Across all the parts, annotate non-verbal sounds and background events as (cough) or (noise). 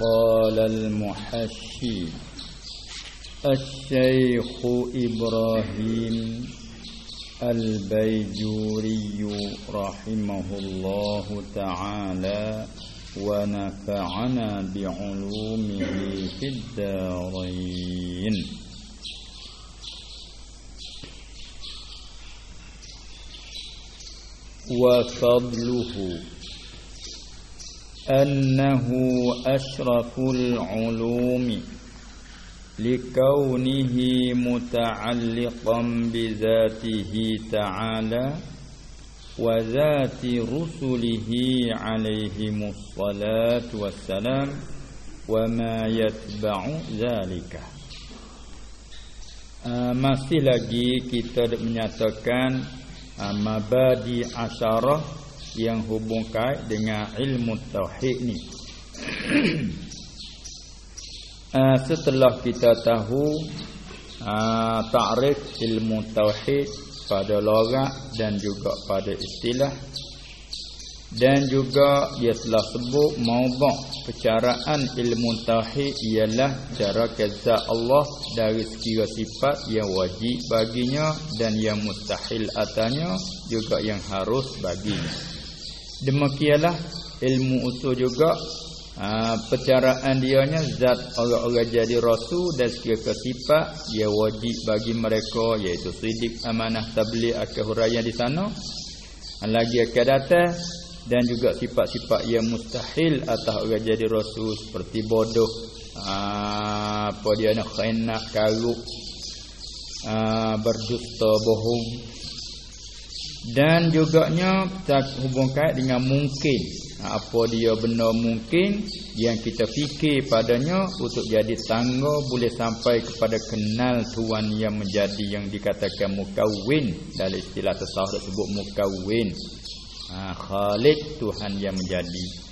قال المحشي الشيخ إبراهيم البيجوري رحمه الله تعالى ونفعنا بعلومه في الدارين. وفضله أنه أشرف العلوم لكونه متعلقا بذاته تعالى وذات رسله عليهم الصلاة والسلام وما يتبع ذلك masih lagi kita menyatakan mabadi asyarah yang hubung kait dengan ilmu tauhid ni. uh, (clears throat) setelah kita tahu uh, takrif ilmu tauhid pada logat dan juga pada istilah dan juga dia telah sebut maubak percaraan ilmu tauhid ialah cara kezat Allah dari sekira sifat yang wajib baginya dan yang mustahil atanya juga yang harus baginya Demikianlah ilmu usul juga. Ha, Percaraan dianya Zat orang-orang jadi rasul Dan sekiranya sifat Dia wajib bagi mereka Iaitu sidik amanah tabli akal huraya di sana. Lagi akan datang Dan juga sifat-sifat yang mustahil Atas orang jadi rasul Seperti bodoh ha, Apa dia nak khenak karuk ha, Berdusta bohong dan juga nya hubung kait dengan mungkin. Ha, apa dia benar mungkin yang kita fikir padanya untuk jadi tangga boleh sampai kepada kenal tuan yang menjadi yang dikatakan mukawin. Dalam istilah tasawuf disebut mukawin. Ha, khalik tuhan yang menjadi.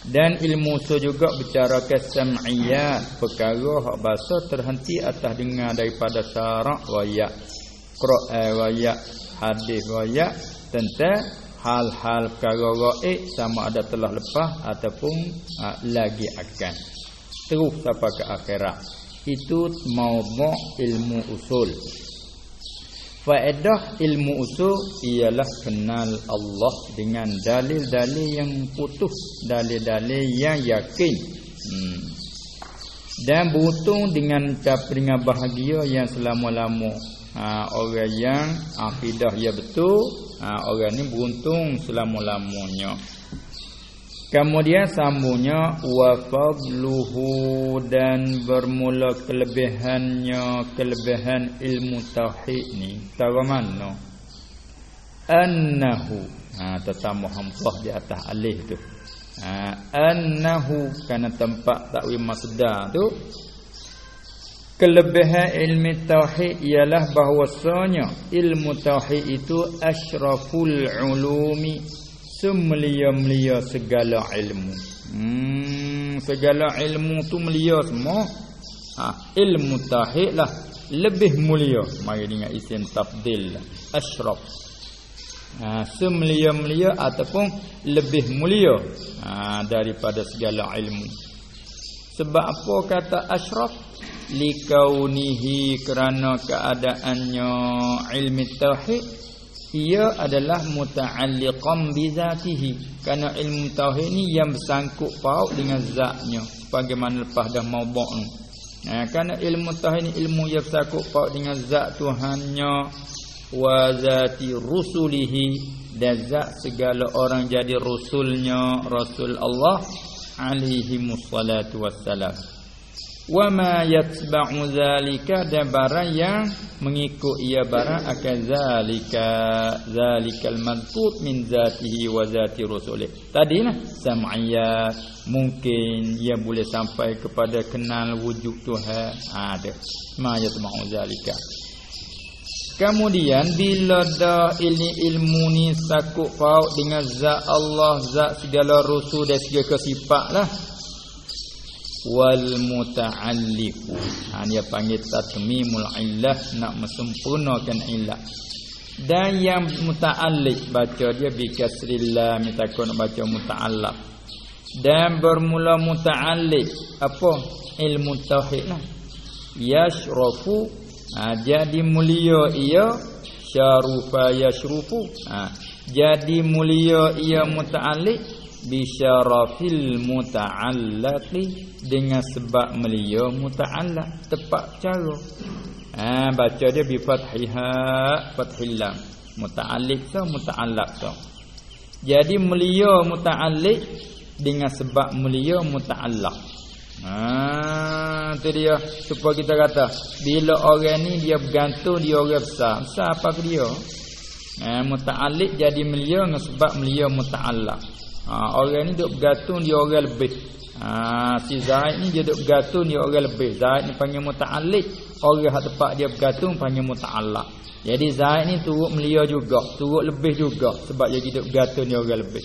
Dan ilmu itu juga bicara kesam'iyat perkara hak bahasa terhenti atas dengar daripada syarak wayak Quran wayak hadis riwayat tentang hal-hal perkara gaib sama ada telah lepas ataupun ha, lagi akan. Terus sampai ke akhirat. Itu maudhu' ilmu usul. Faedah ilmu usul ialah kenal Allah dengan dalil-dalil yang putus dalil-dalil yang yakin. Hmm. dan beruntung dengan capringan bahagia yang selama-lama ha, orang yang akidah ya betul ha, orang ni beruntung selama-lamanya. Kemudian sambungnya wa fadluhu dan bermula kelebihannya kelebihan ilmu tauhid ni tahu mana? Annahu ha tetambah hamzah di atas alif tu. Ha annahu kana tempat takwil masdar tu Kelebihan ilmu tauhid ialah bahawasanya ilmu tauhid itu asyraful ulumi semulia-mulia segala ilmu. Hmm, segala ilmu tu mulia semua. Ha, ilmu tauhid lah lebih mulia. Mari dengan isim tafdil lah. Asyraf. Ha, semulia-mulia ataupun lebih mulia ha, daripada segala ilmu. Sebab apa kata asyraf? Likaunihi kerana keadaannya ilmu tauhid ia adalah muta'alliqan bi zatihi. Kerana ilmu tauhid ni yang bersangkut paut dengan zatnya. Bagaimana lepas dah maudhu' ni? Ha, kerana ilmu tauhid ni ilmu yang bersangkut paut dengan zat Tuhannya wa zati rusulihi dan zat segala orang jadi rasulnya rasul Allah alaihi wassalam wa ma yatba'u zalika dan barang yang mengikut ia barang akan zalika zalikal madhkut min zatihi wa zati rasulih. Tadilah sam'iyya mungkin ia boleh sampai kepada kenal wujud Tuhan. Ada. Ma yatba'u zalika. Kemudian bila dah ilmu ilmu ni sakut paut dengan zat Allah, zat segala rasul dan segala kesifat lah wal muta'alliqu. Ha dia panggil tatmimul illah nak mesempurnakan illah. Dan yang muta'alliq baca dia bi kasrillah mitakun baca muta'allaq. Dan bermula muta'alliq apa? Ilmu tauhid lah. Yashrafu ha, jadi mulia ia syarufa yashrufu. Ha, jadi mulia ia muta'alliq bi syarafil muta'allaqi dengan sebab mulia muta'allaq tepat cara ha, baca dia bi fathiha fathil lam muta'alliq so muta'allaq so jadi mulia muta'alliq dengan sebab mulia muta'allaq Ha tu dia supaya kita kata bila orang ni dia bergantung dia orang besar. Besar apa dia? Ha muta'alliq jadi mulia dengan sebab mulia muta'allaq. Ha orang ni duk bergantung dia orang lebih. Ha si Zaid ni dia duk bergantung dia orang lebih. Zaid ni panggil muta'alliq. Orang hak tempat dia bergantung panggil muta'allaq. Jadi Zaid ni turut mulia juga, turut lebih juga sebab dia hidup bergantung dia orang lebih.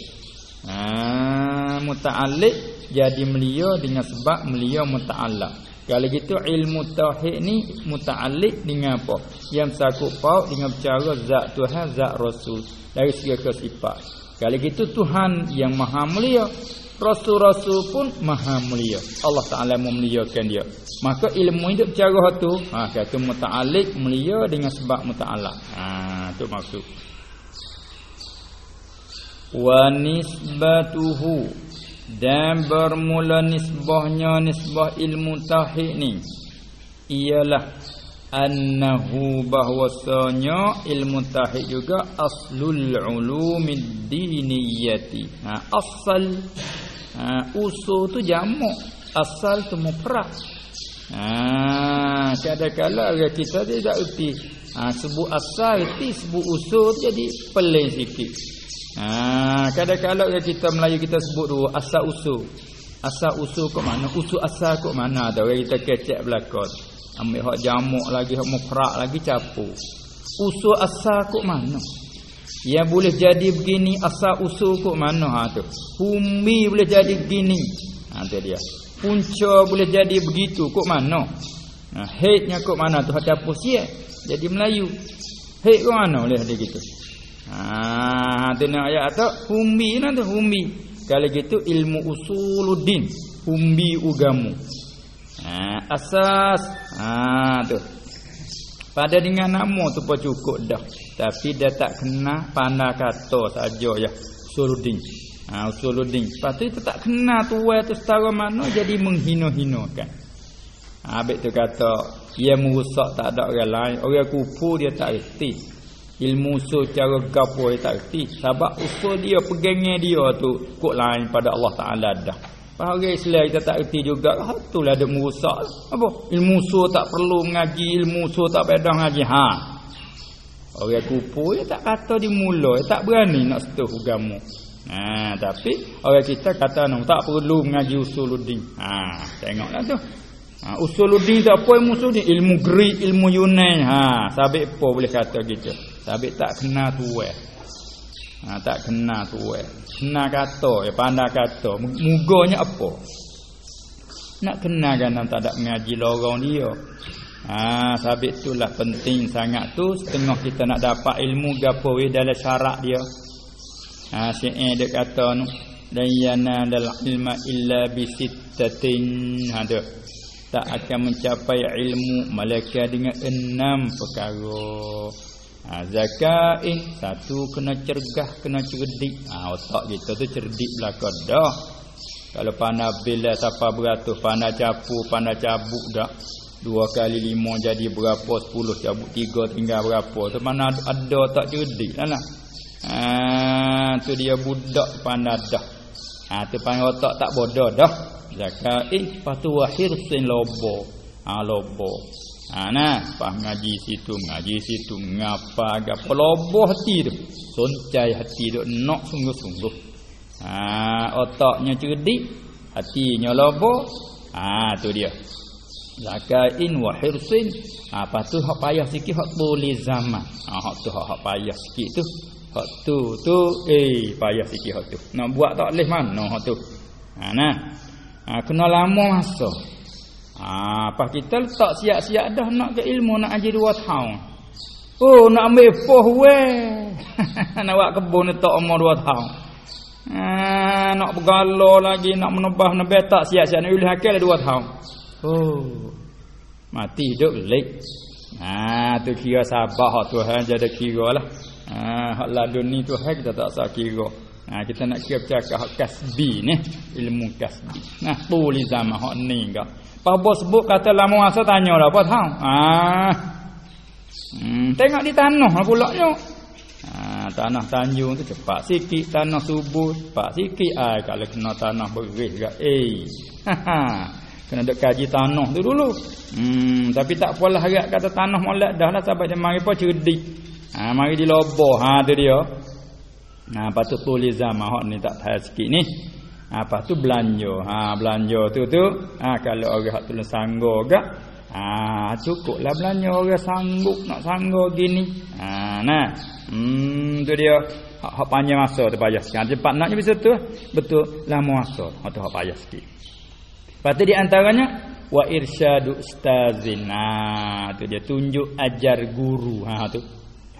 Ha muta'alliq jadi mulia dengan sebab mulia muta'allaq. Kalau gitu ilmu tauhid ni muta'alliq dengan apa? Yang sakut paut dengan bicara zat Tuhan, zat Rasul dari segi kesifat. Kalau gitu Tuhan yang maha mulia, Rasul-rasul pun maha mulia. Allah Taala memuliakan dia. Maka ilmu itu bicara tu, ha kata muta'alliq mulia dengan sebab muta'allaq. Ha tu maksud. Wa nisbatuhu dan bermula nisbahnya nisbah ilmu tauhid ni ialah annahu bahwasanya ilmu tauhid juga aslul ulumid diniyati ha asal ha, usul tu jamak asal tu mufrad ha kadang-kadang orang kita tidak erti ha sebut asal erti sebut usul jadi pelik sikit Ha, kadang-kadang kita Melayu kita sebut dulu asal usul. Asal usul kok mana? Usul asal kok mana? Ada orang kita kecek belakang. Ambil hak jamuk lagi, hak mukrak lagi capu. Usul asal kok mana? Yang boleh jadi begini asal usul kok mana ha tu? Bumi boleh jadi begini. Ha tu dia. Punca boleh jadi begitu kok mana? Ha headnya kok mana tu? Hak capu sia. Jadi Melayu. Head kok mana boleh ada gitu? Ha tu nak ayat tu humbi nak tu humbi. Kalau gitu ilmu usuluddin, humbi ugamu. Ha asas. Ha tu. Pada dengan nama tu pun cukup dah. Tapi dia tak kena pandai kata saja ya. Usuluddin. Ha usuluddin. Lepas tu tak kena tu tu setara mana jadi menghina-hinakan. Ha tu kata ia merusak tak ada orang lain. Orang kupu dia tak reti ilmu usul cara gapo dia tak reti sebab usul dia pegangnya dia tu kok lain pada Allah Taala dah Bahawa Islam kita tak reti juga ha, Itulah ada merusak Apa? Ilmu usul tak perlu mengaji Ilmu usul tak payah mengaji Ha Orang kupu dia tak kata di mula Dia tak berani nak setuh agama Ha, tapi orang kita kata no, tak perlu mengaji usuluddin. Ha, tengoklah tu. Ha, usuluddin tak apa ilmu usuluddin, ilmu Greek, ilmu Yunan. Ha, sabik apa boleh kata gitu. Tapi tak kena tuwe. Ha, tak kena tuwe. Kena kata, ya pandai kata. Muganya apa? Nak kena kan tak ada mengaji lorong dia. Ha, sabit itulah penting sangat tu. Setengah kita nak dapat ilmu gapo dalam syarat dia. Ha, syi'in dia kata ni. Dan yana dal ilma illa bisittatin. Ha, tu. Tak akan mencapai ilmu malaikat dengan enam perkara. Ha, zakat eh satu kena cergah kena cerdik. Ha, otak kita tu cerdik belaka dah. Kalau pandai bila siapa beratus pandai capu pandai cabuk dah. Dua kali lima jadi berapa sepuluh cabuk tiga tinggal berapa. Tu mana ada, tak cerdik lah. Ha, tu dia budak pandai dah. Ha, tu panggil otak tak bodoh dah. Zakat eh patu wahir sin lobo. Ha, lobo. Ha nah, pas ngaji situ, ngaji situ, ngapa gapo loboh hati tu. Soncai hati tu nak sungguh-sungguh. Ha otaknya cerdik, hatinya loboh. Ha tu dia. Zakain wa hirsin. Ha pas tu hak payah sikit hak boleh zaman. Ha hak tu hak payah sikit tu. Hak tu tu eh payah sikit hak tu. Nak buat tak leh mana hak tu. Ha nah. Ha kena lama masa. Ah, apa kita letak siap-siap dah nak ke ilmu nak ajar dua tahun. Oh, nak ambil poh (laughs) nak buat kebun letak umur dua tahun. Ah, nak bergala lagi nak menebah nebah tak siap-siap nak ulih akal dua tahun. Oh. Mati hidup lek. Ha tu kira sabar hak Tuhan jadi kira lah. Ha hak ladun ni Tuhan kita tak sah kira. Ha kita nak kira cakap hak kasbi ni, ilmu kasbi. Nah, boleh zaman hak ni gak. Apa sebut kata lama masa tanya lah apa tahu. Ha. Hmm, tengok di tanah lah pula nyo. Ha, tanah tanjung tu cepat sikit tanah subuh cepat sikit ai kalau kena tanah beris gak eh ha, ha. kena dek kaji tanah tu dulu hmm tapi tak apalah harap kata tanah molek dah lah sampai dia mari apa cerdik ha mari diloboh ha tu dia Nah, apa tu tulis zaman hak ni tak tahu sikit ni. Apa tu belanja. Ha belanja tu tu. Ha kalau orang hak tulis sanggo gak. Ha cukuplah belanja orang sanggup nak sanggo gini. Ha nah. Hmm tu dia. Hak, hak panjang masa tu payah sikit. Cepat naknya bisa tu. Betul lama masa. Hak tu hak payah sikit. Lepas tu di antaranya wa irsyadu ustazin. Ha tu dia tunjuk ajar guru. Ha tu.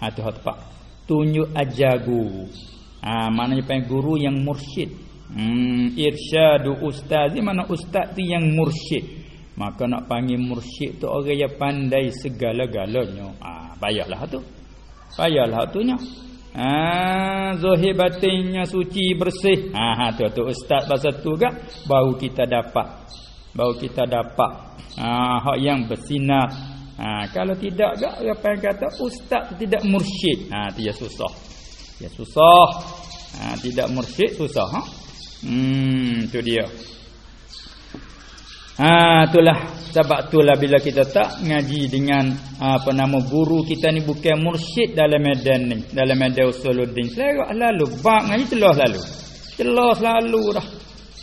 Ha tu hak tepat. Tunjuk ajar guru. Ha, maknanya pengen guru yang mursyid. Hmm, irsyadu ustaz di mana ustaz tu yang mursyid. Maka nak panggil mursyid tu orang yang pandai segala-galanya. Ah, ha, payahlah tu. Payahlah tu nya. Ah, ha, zahir batinnya suci bersih. Ha, ha tu tu ustaz bahasa tu gak baru kita dapat. Baru kita dapat ah ha, yang bersinar. Ha, kalau tidak gak apa yang kata ustaz tidak mursyid. Ha, dia susah. Ya susah. Ha, tidak mursyid susah. Ha? Hmm, tu dia. Ha, itulah sebab itulah bila kita tak ngaji dengan apa nama guru kita ni bukan mursyid dalam medan ni, dalam medan usuluddin. Selera lalu, bab ngaji telah lalu. Telah selalu dah.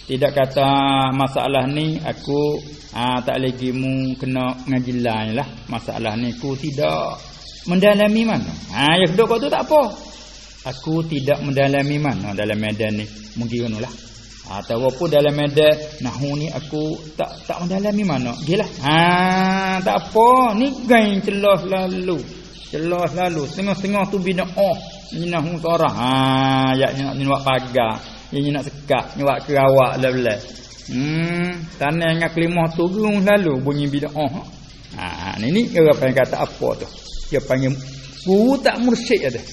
Tidak kata masalah ni aku ha, tak lagi mu kena ngaji lain lah. Masalah ni aku tidak mendalami mana. Ha, yang kedua kau tu tak apa. Aku tidak mendalami mana dalam medan ni. Mungkin lah. Atau apa dalam medan nahu ni aku tak tak mendalami mana. Gilah. Ha tak apa. Ni gain celah lalu. Celah lalu. Tengah-tengah tu bina oh. Ni nahu seorang. Ha ya nak ni buat pagar. Ni nak sekat, ni buat kerawak level. Hmm, tanah dengan kelimah tu gung lalu bunyi bina oh. Ha ni ni kata apa tu? Dia panggil guru tak mursyid ada.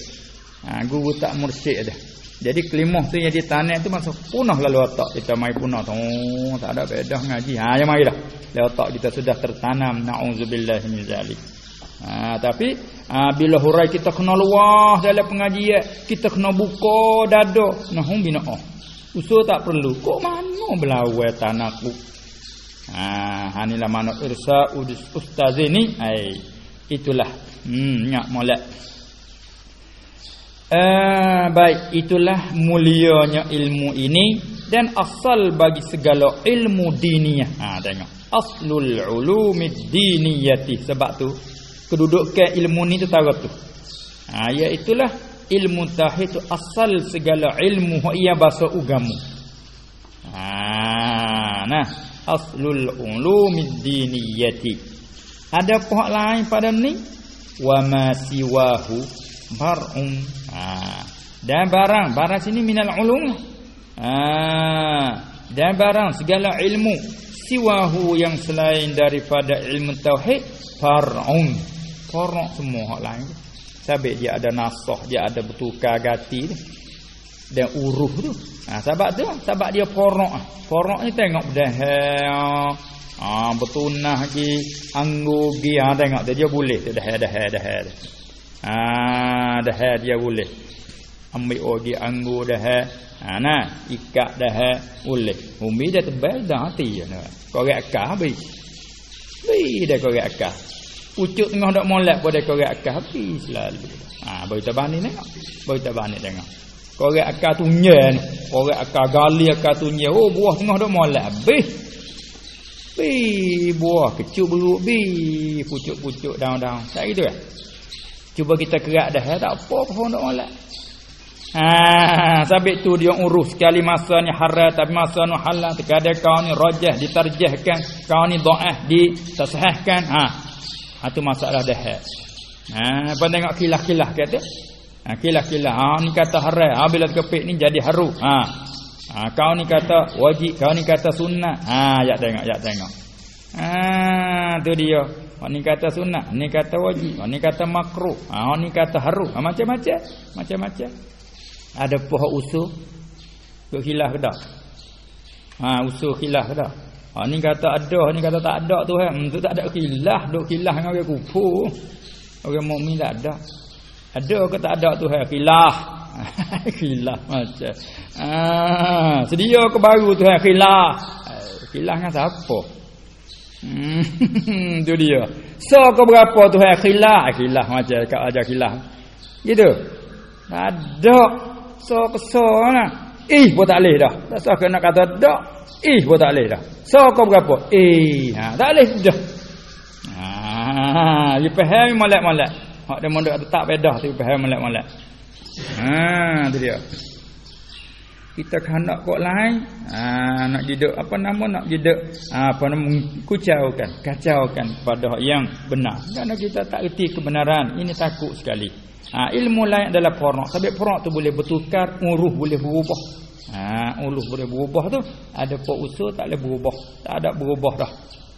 Ha, guru tak mursyid dah. Jadi kelimah tu yang ditanam tu masuk punah lalu otak kita mai punah tu. Oh, tak ada beda ngaji. Ha yang marilah. Lalu otak kita sudah tertanam naudzubillah min zalik. Ha, tapi ha, bila hurai kita kena luah dalam pengajian, kita kena buka dada. Nah hum bina oh. Usul tak perlu. Kok mana belawai tanahku? Ha, inilah mana irsa ustaz ini. Ai, itulah. Hmm, nyak molek. Uh, baik itulah mulianya ilmu ini dan asal bagi segala ilmu diniyah. Ha tengok. Aslul ulumid diniyati sebab tu kedudukan ilmu ni tu tahu tu. Ha ya itulah ilmu tauhid tu asal segala ilmu ia bahasa agama. Ha nah aslul ulumid diniyati. Ada pihak lain pada ni wa ma siwahu ha. dan barang barang sini minal ulum. Ha. dan barang segala ilmu siwahu yang selain daripada ilmu tauhid far'un. Far'un semua hak lain. Sabit dia ada nasah dia ada bertukar ganti dan uruh tu. Ha, sebab tu sebab dia far'un far'un ni tengok dah Ah ha, betul nah lagi anggur gi. Ha tengok dia, dia boleh dah dah dah dah. Ah dah dia boleh. Ambil orgi anggur dah. Ha nah, ikat dah boleh. Umi dah tebal dah hati ya nah. Korek akar habis. Bi dah korek akar. Pucuk tengah dak molek pada korek akar habis selalu. Ha bagi tabani tengok. Bagi tabani tengok. Korek akar tu nye ni. Korek akar gali akar tu nye. Oh buah tengah dak molek habis. Bi buah kecil beruk bi pucuk-pucuk daun-daun. Tak gitu ya? Cuba kita kerak dah ya, tak apa pohon tak molek. Ha, sabit tu dia urus sekali masa ni haram tapi masa ni halal terkadang kau ni rajah ditarjihkan, kau ni dhaif ditasahihkan. Ha. Ha tu masalah dah. Ha, apa tengok kilah-kilah kata? Ha, kilah-kilah. Ha ni kata haram. Ha bila kepik ni jadi haru. Ha. Ha, kau ni kata wajib, kau ni kata sunnah. Ha, ya tengok, ya tengok. Ha, tu dia. Hak ni kata sunnah, ni kata wajib, hak ni kata makruh, ha ni kata harum. Ha, macam-macam. Macam-macam. Ada pohon usul ke khilaf tak? Ha usul khilaf tak? Ha ni kata ada, ni kata tak ada tu kan. Hmm, tu tak ada khilaf, duk khilaf dengan orang kufur. Orang mukmin tak ada. Ada ke tak ada tu hai khilaf. (laughs) khilaf macam. Ah, sedia ke baru tu hai khilaf. Khilaf dengan siapa? Hmm, (laughs) tu dia. So ke berapa tu hai khilaf? Khilaf macam kat ajar khilaf. Gitu. Ada. So ke so lah. Eh pun tak boleh dah. Tak sah kena kata dak. Eh pun tak boleh dah. So kau berapa? Eh ha tak boleh dah. Ha dia faham molek-molek. Hak dia mondok tak pedah tu faham molek-molek. Ha tu dia. Kita nak kok lain. Ha nak jiduk apa nama nak jiduk ha, apa nama kucaukan, kacaukan pada yang benar. Kerana kita tak erti kebenaran. Ini takut sekali. Ha, ilmu lain adalah porak. Sebab porak tu boleh bertukar, uruh boleh berubah. Ha, uruh boleh berubah tu. Ada pok usul tak boleh berubah. Tak ada berubah dah.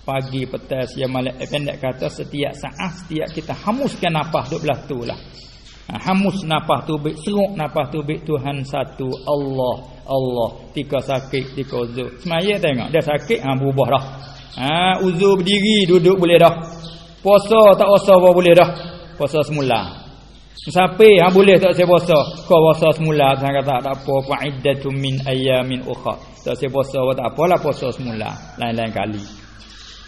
Pagi, petang, siang, malam. Eh, pendek kata setiap saat, setiap kita hamuskan nafas tu belah tu lah. Ha, hamus nafas tu, seruk nafas tu, Tuhan satu, Allah, Allah. Tika sakit, tika uzur. Semaya tengok, dia sakit, ha, berubah dah. Ha, uzur berdiri, duduk boleh dah. Puasa, tak puasa pun boleh dah. Puasa semula. Sapi ha boleh tak saya puasa? Kau puasa semula saya kata tak apa fa'iddatu min ayyamin ukha. Tak saya puasa tak apalah puasa semula lain-lain kali.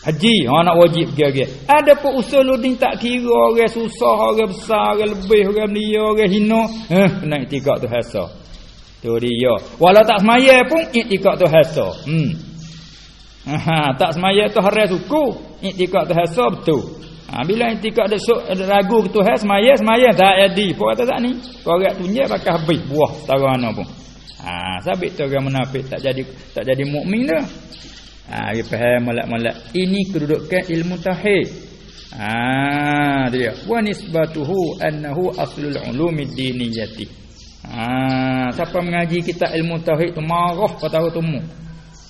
Haji ha nak wajib pergi Ada pun usuluddin tak kira orang susah, orang besar, orang lebih, orang mulia, orang hina, eh kena iktikad tu hasa. Tu dia. Walau tak semaya pun iktikad tu hasa. Hmm. Ha, tak semaya tu hari suku, iktikad tu hasa betul. Ha, bila intikad ada ada ragu ke Tuhan semaya semaya tak jadi. Apa kata tak ni? Orang tunjuk pakai habis buah setara mana pun. Ha, sabit tu orang munafik tak jadi tak jadi mukmin dah. Ha, dia faham molek-molek. Ini kedudukan ilmu tauhid. Ha, dia. Wa nisbatuhu annahu aslul ulumid diniyati. Ha, siapa mengaji kita ilmu tauhid tu marah pada tahu temu.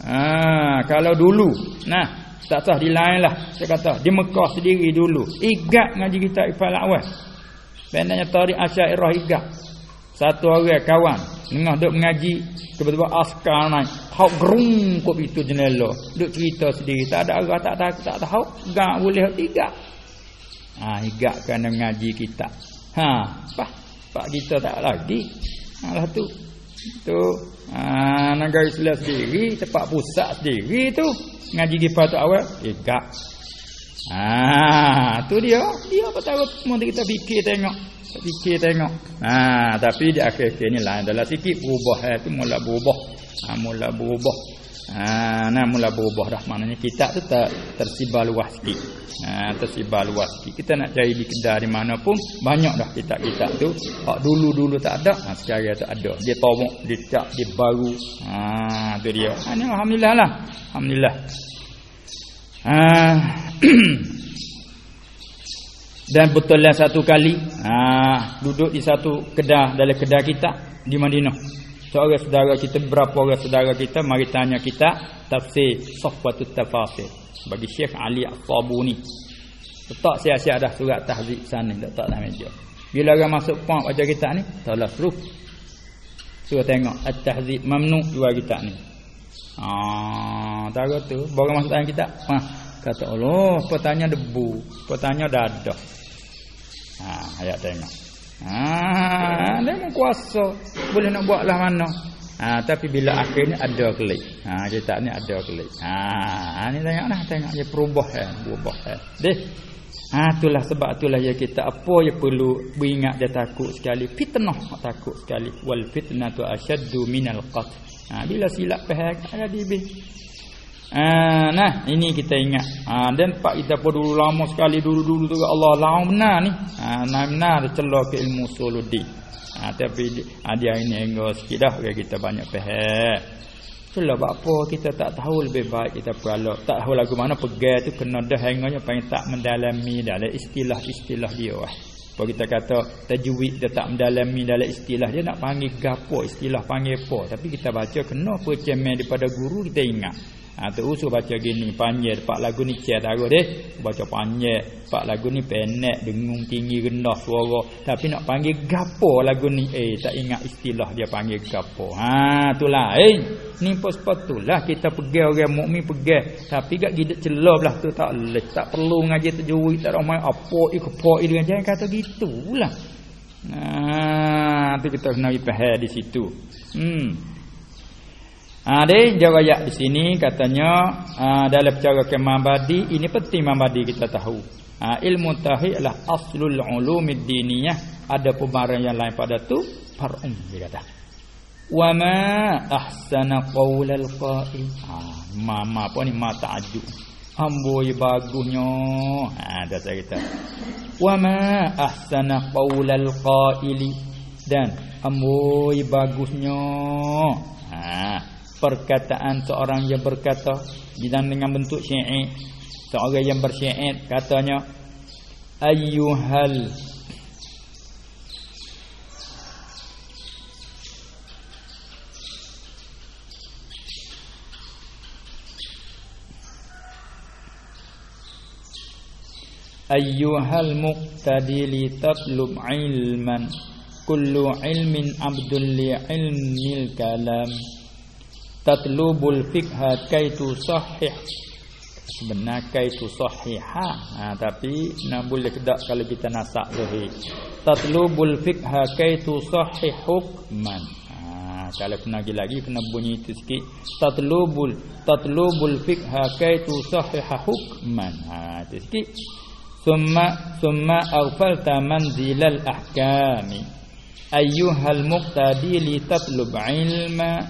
Ha, kalau dulu, nah tak sah di lain lah Saya kata Di Mekah sendiri dulu Igat ngaji kita ifal awal Benarnya tarik asyairah igat Satu orang kawan Tengah duduk mengaji Tiba-tiba askar naik. Hau gerung kot itu jenela. Duduk cerita sendiri. Tak ada arah tak tahu Tak tahu Gak boleh igat Ha igat kerana mengaji kita. Ha Pak Pak kita tak lagi. Ha lah tu. Tu Ha negara Islam sendiri Tempat pusat sendiri tu. Ngaji kifatul awal ikat ah tu dia. Dia apa tahu? Mau kita fikir tengok. Fikir tengok. Ah tapi di akhir-akhir ni lain adalah sikit berubah. Eh tu mula berubah. Ah mula berubah. Ah nah mula berubah dah. Maknanya kita tu ter, tersibar luas sikit. Ah tersibar luas sikit. Kita nak cari di kedai di mana pun banyak dah kitab-kitab tu. Hak dulu-dulu tak ada ah sekarang tu ada. Dia tomok dia cak dia baru. Ah tu dia. Ah ni alhamdulillah lah. Alhamdulillah Ah. (clears throat) dan betullah satu kali ha, duduk di satu kedah dalam kedah kita di Madinah. Seorang saudara kita berapa orang saudara kita mari tanya kita tafsir Safwatut Tafasir bagi Syekh Ali Al-Tabuni. Letak siap-siap dah surat tahzib sana letak dalam meja. Bila orang masuk pom baca kita ni, tolak suruh. Suruh tengok at-tahzib mamnu dua kita ni. Ah, tahu tu. Baru masuk tangan kita. Ha, kata Allah, petanya debu, petanya dadah. Ha, ayat tengok. Ha, dia mau kuasa. Boleh nak buatlah mana. Ha, tapi bila akhirnya ada kelik. Ha, kita ni ada kelik. Ha, ni tengoklah, tengok dia perubah eh, berubah eh. Deh. Ha, itulah sebab itulah ya kita apa yang perlu beringat dia takut sekali. Fitnah takut sekali. Wal fitnatu asyaddu minal qatl. Ha, bila silap pihak ada dibih. Ha, nah, ini kita ingat. Ha, dan pak kita pun dulu lama sekali dulu-dulu tu Allah lama benar ni. Ha, nah benar dia celah ke ilmu suludi. Ha, tapi ha, dia ini enggak sikit dah kita banyak pihak. Itulah apa kita tak tahu lebih baik kita perlu tak tahu lagu mana pegang tu kena dah hanganya paling tak mendalami dalam istilah-istilah dia. Wah. kalau kita kata tajwid dia tak mendalami dalam istilah dia nak panggil gapo istilah panggil apa tapi kita baca kena percemen daripada guru kita ingat Ha tu usul baca gini panjang pak lagu ni cer darah deh. Baca panjang pak lagu ni pendek dengung tinggi rendah suara. Tapi nak panggil gapo lagu ni? Eh tak ingat istilah dia panggil gapo. Ha tu lain ni pos lah kita pergi orang mukmin pergi. Tapi gak gidat celah belah tu tak leh tak perlu ngaji tajwid tak ramai apa ik apa dengan jangan kata gitulah. Ha tu kita kena faham di situ. Hmm Ha deh jawab di sini katanya ha, dalam cara kemabadi ini penting mabadi kita tahu. Ha, ilmu tauhid adalah aslul ulumid diniyah ada pembaharan yang lain pada tu farum dia kata. Wa ma ahsana qaulal qail. Ha ma apa ni ma ta'ajjub. Amboi bagusnya. Ha dah saya kata. Wa ma ahsana qaulal qaili dan amboi bagusnya. Ha perkataan seorang yang berkata dan dengan bentuk syair seorang yang bersyair katanya ayyuhal ayyuhal muqtadi li tatlub ilman kullu ilmin abdul li ilmil kalam tatlubul fiqha kaitu sahih. Sebenar kaitu sahiha ha, tapi nak boleh kedak kalau kita nasak zahir tatlubul fiqha kaitu sahih hukman. Ha, kalau kena lagi lagi kena bunyi itu sikit. Tatlubul tatlubul fiqha kaitu sahih hukman. Ha itu sikit. Summa summa aghfalta manzilal ahkami. Ayyuhal muqtadi li tatlub ilma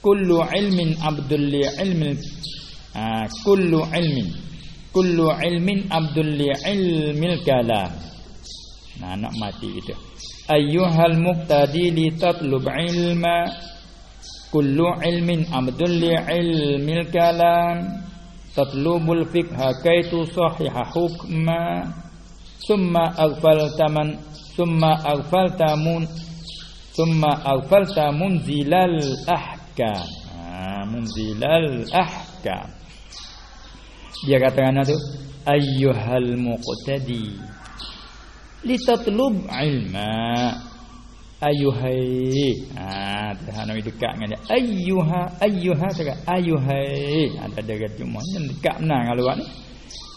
kullu ilmin abdul li ilmi ha, kullu ilmin kullu ilmin abdul li ilmil kalam. Nah nak mati gitu ayyuhal muqtadi li tatlub ilma kullu ilmin abdul li ilmil kalam. Tatlubul fiqha kaitu sahiha hukma. Thumma aghfalta man thumma aghfalta mun thumma aghfalta munzilal ahkam ahkam. Ha, munzilal ahkam. Dia katakan tu? Ayyuhal muqtadi. Litatlub ilma. Ayyuhai. Ha tuhan nak dekat dengan dia. Ayyuha ayyuha cakap ayyuhai. Ada ha, dekat cuma dekat benar kalau buat ni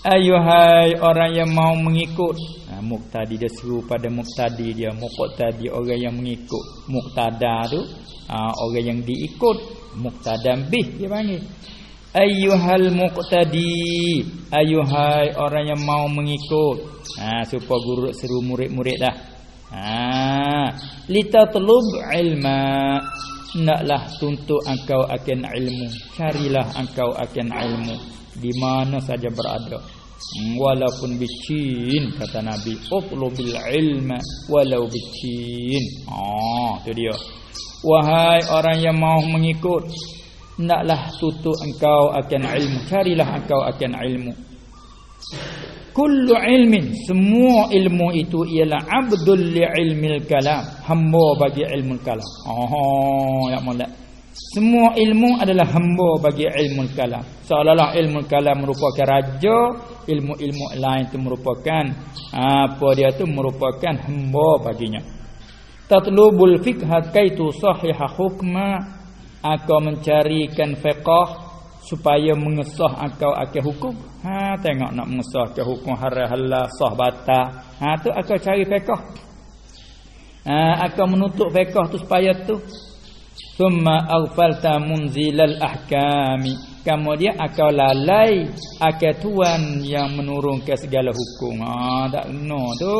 Ayuhai orang yang mau mengikut. Ha, Muqtadi dia seru pada muqtadi dia. Muqtadi orang yang mengikut. Muqtada tu ha, Orang yang diikut. Muqtadam bih dia panggil. Ayuhal muqtadi. Ayuhai orang yang mau mengikut. Ha, Supaya guru seru murid-murid dah. Ha, Lita telub ilma. Naklah tuntut engkau akan ilmu. Carilah engkau akan ilmu di mana saja berada. Walaupun bicin kata nabi utlubil ilma walau bicin ah tu dia. Wahai orang yang mau mengikut naklah tutup engkau akan ilmu. Carilah engkau akan ilmu. Kullu ilmin semua ilmu itu ialah abdul li ilmil kalam. Hamba bagi ilmu kalam. Oh ya molek semua ilmu adalah hamba bagi ilmu kalam. Seolah-olah ilmu kalam merupakan raja, ilmu-ilmu lain itu merupakan apa dia itu merupakan hamba baginya. Tatlubul fiqh kaitu sahih hukma aku mencarikan fiqh supaya mengesah akau akan hukum. Ha tengok nak mengesah ke hukum haram halal sah batal. Ha tu aku cari fiqh. Ha aku menutup fiqh tu supaya tu Thumma aghfalta munzilal ahkami. Kemudian akau lalai Akal tuan yang menurunkan segala hukum. Ha, Tak kena tu.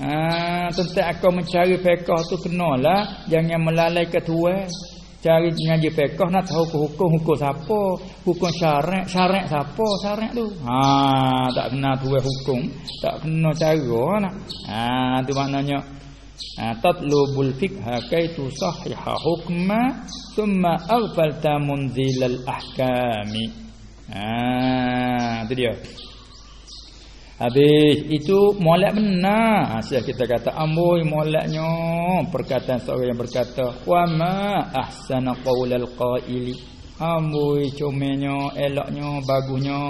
Ha, Tentang akau mencari fiqah tu Kenalah. Jangan melalai ke tuan. Cari ngaji fiqah Nak tahu hukum Hukum siapa Hukum syarat Syarat siapa Syarat tu. Ha, Tak kena tuan hukum. Tak kena cara nak. Ha, tu maknanya ha, tatlubul fiqha kaitu sahiha hukma thumma aghfalta munzilal ahkami ha itu dia Habis itu molek benar. Ha, Syekh kita kata amboi moleknya perkataan seorang yang berkata wa ma ahsana qaulal qaili. Amboi comenya eloknya bagusnya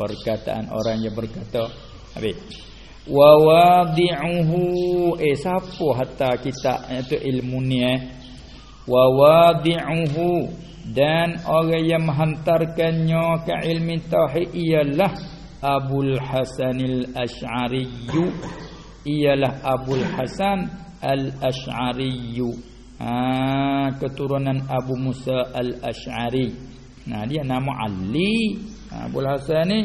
perkataan orang yang berkata. Habis wa wadi'uhu eh siapa hatta kita itu ilmu ni eh? Wa wadi'uhu dan orang yang menghantarkannya ke ilmu tauhid ialah Abul Hasanil Ash'ari ialah Abul Hasan Al-Ash'ari ha, keturunan Abu Musa Al-Ash'ari nah dia nama Ali. Ha, Abul Hasan ni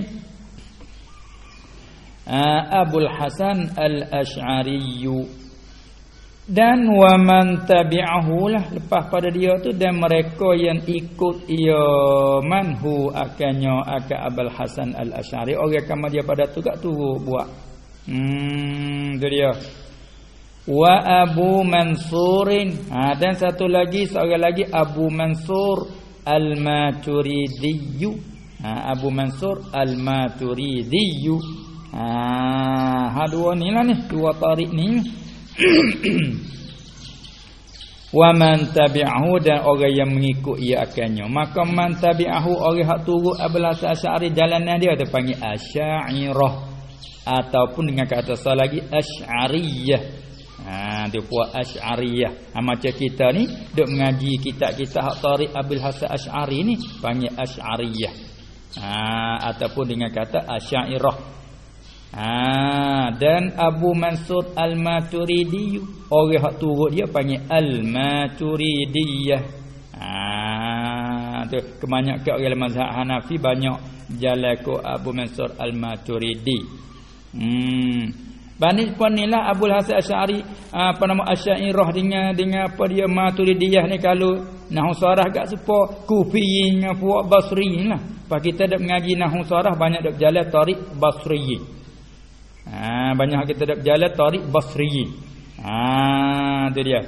Abul Hasan Al-Ash'ari dan wa man tabi'ahu lah lepas pada dia tu dan mereka yang ikut ia manhu akannya akan Abul Hasan Al-Asy'ari orang kama dia pada tu gak tu buat. Hmm tu dia. Wa Abu Mansurin. Ha, dan satu lagi seorang lagi Abu Mansur Al-Maturidi ha, Abu Mansur Al-Maturidi ha, ha dua ni lah ni dua tarik ni. (coughs) Wa man tabi'ahu dan orang yang mengikut ia akannya. Maka man tabi'ahu orang hak turut abul asy'ari jalanan dia dia panggil asy'ariyah. Ataupun dengan kata sah lagi asy'ariyah. Ha dia buat asy'ariyah. Ha, macam kita ni duk mengaji kitab-kitab hak tarik abul hasan asy'ari ni panggil asy'ariyah. Ha ataupun dengan kata asy'ariyah Ha, dan Abu Mansur Al-Maturidi orang hak turut dia panggil Al-Maturidiyah. Ha, tu kebanyakan orang mazhab Hanafi banyak jalan ke Abu Mansur Al-Maturidi. Hmm. Bani pun nilah Abu Hasan Asy'ari apa nama Asy'ariyah dengan dengan apa dia Maturidiyah ni kalau nahu sarah gak sepo Kufiyin apa Basri lah. Pak kita dak mengaji nahu sarah banyak dak jalan tarik Basri. Ha, banyak kita dak jalan tarik basri. Ha tu dia.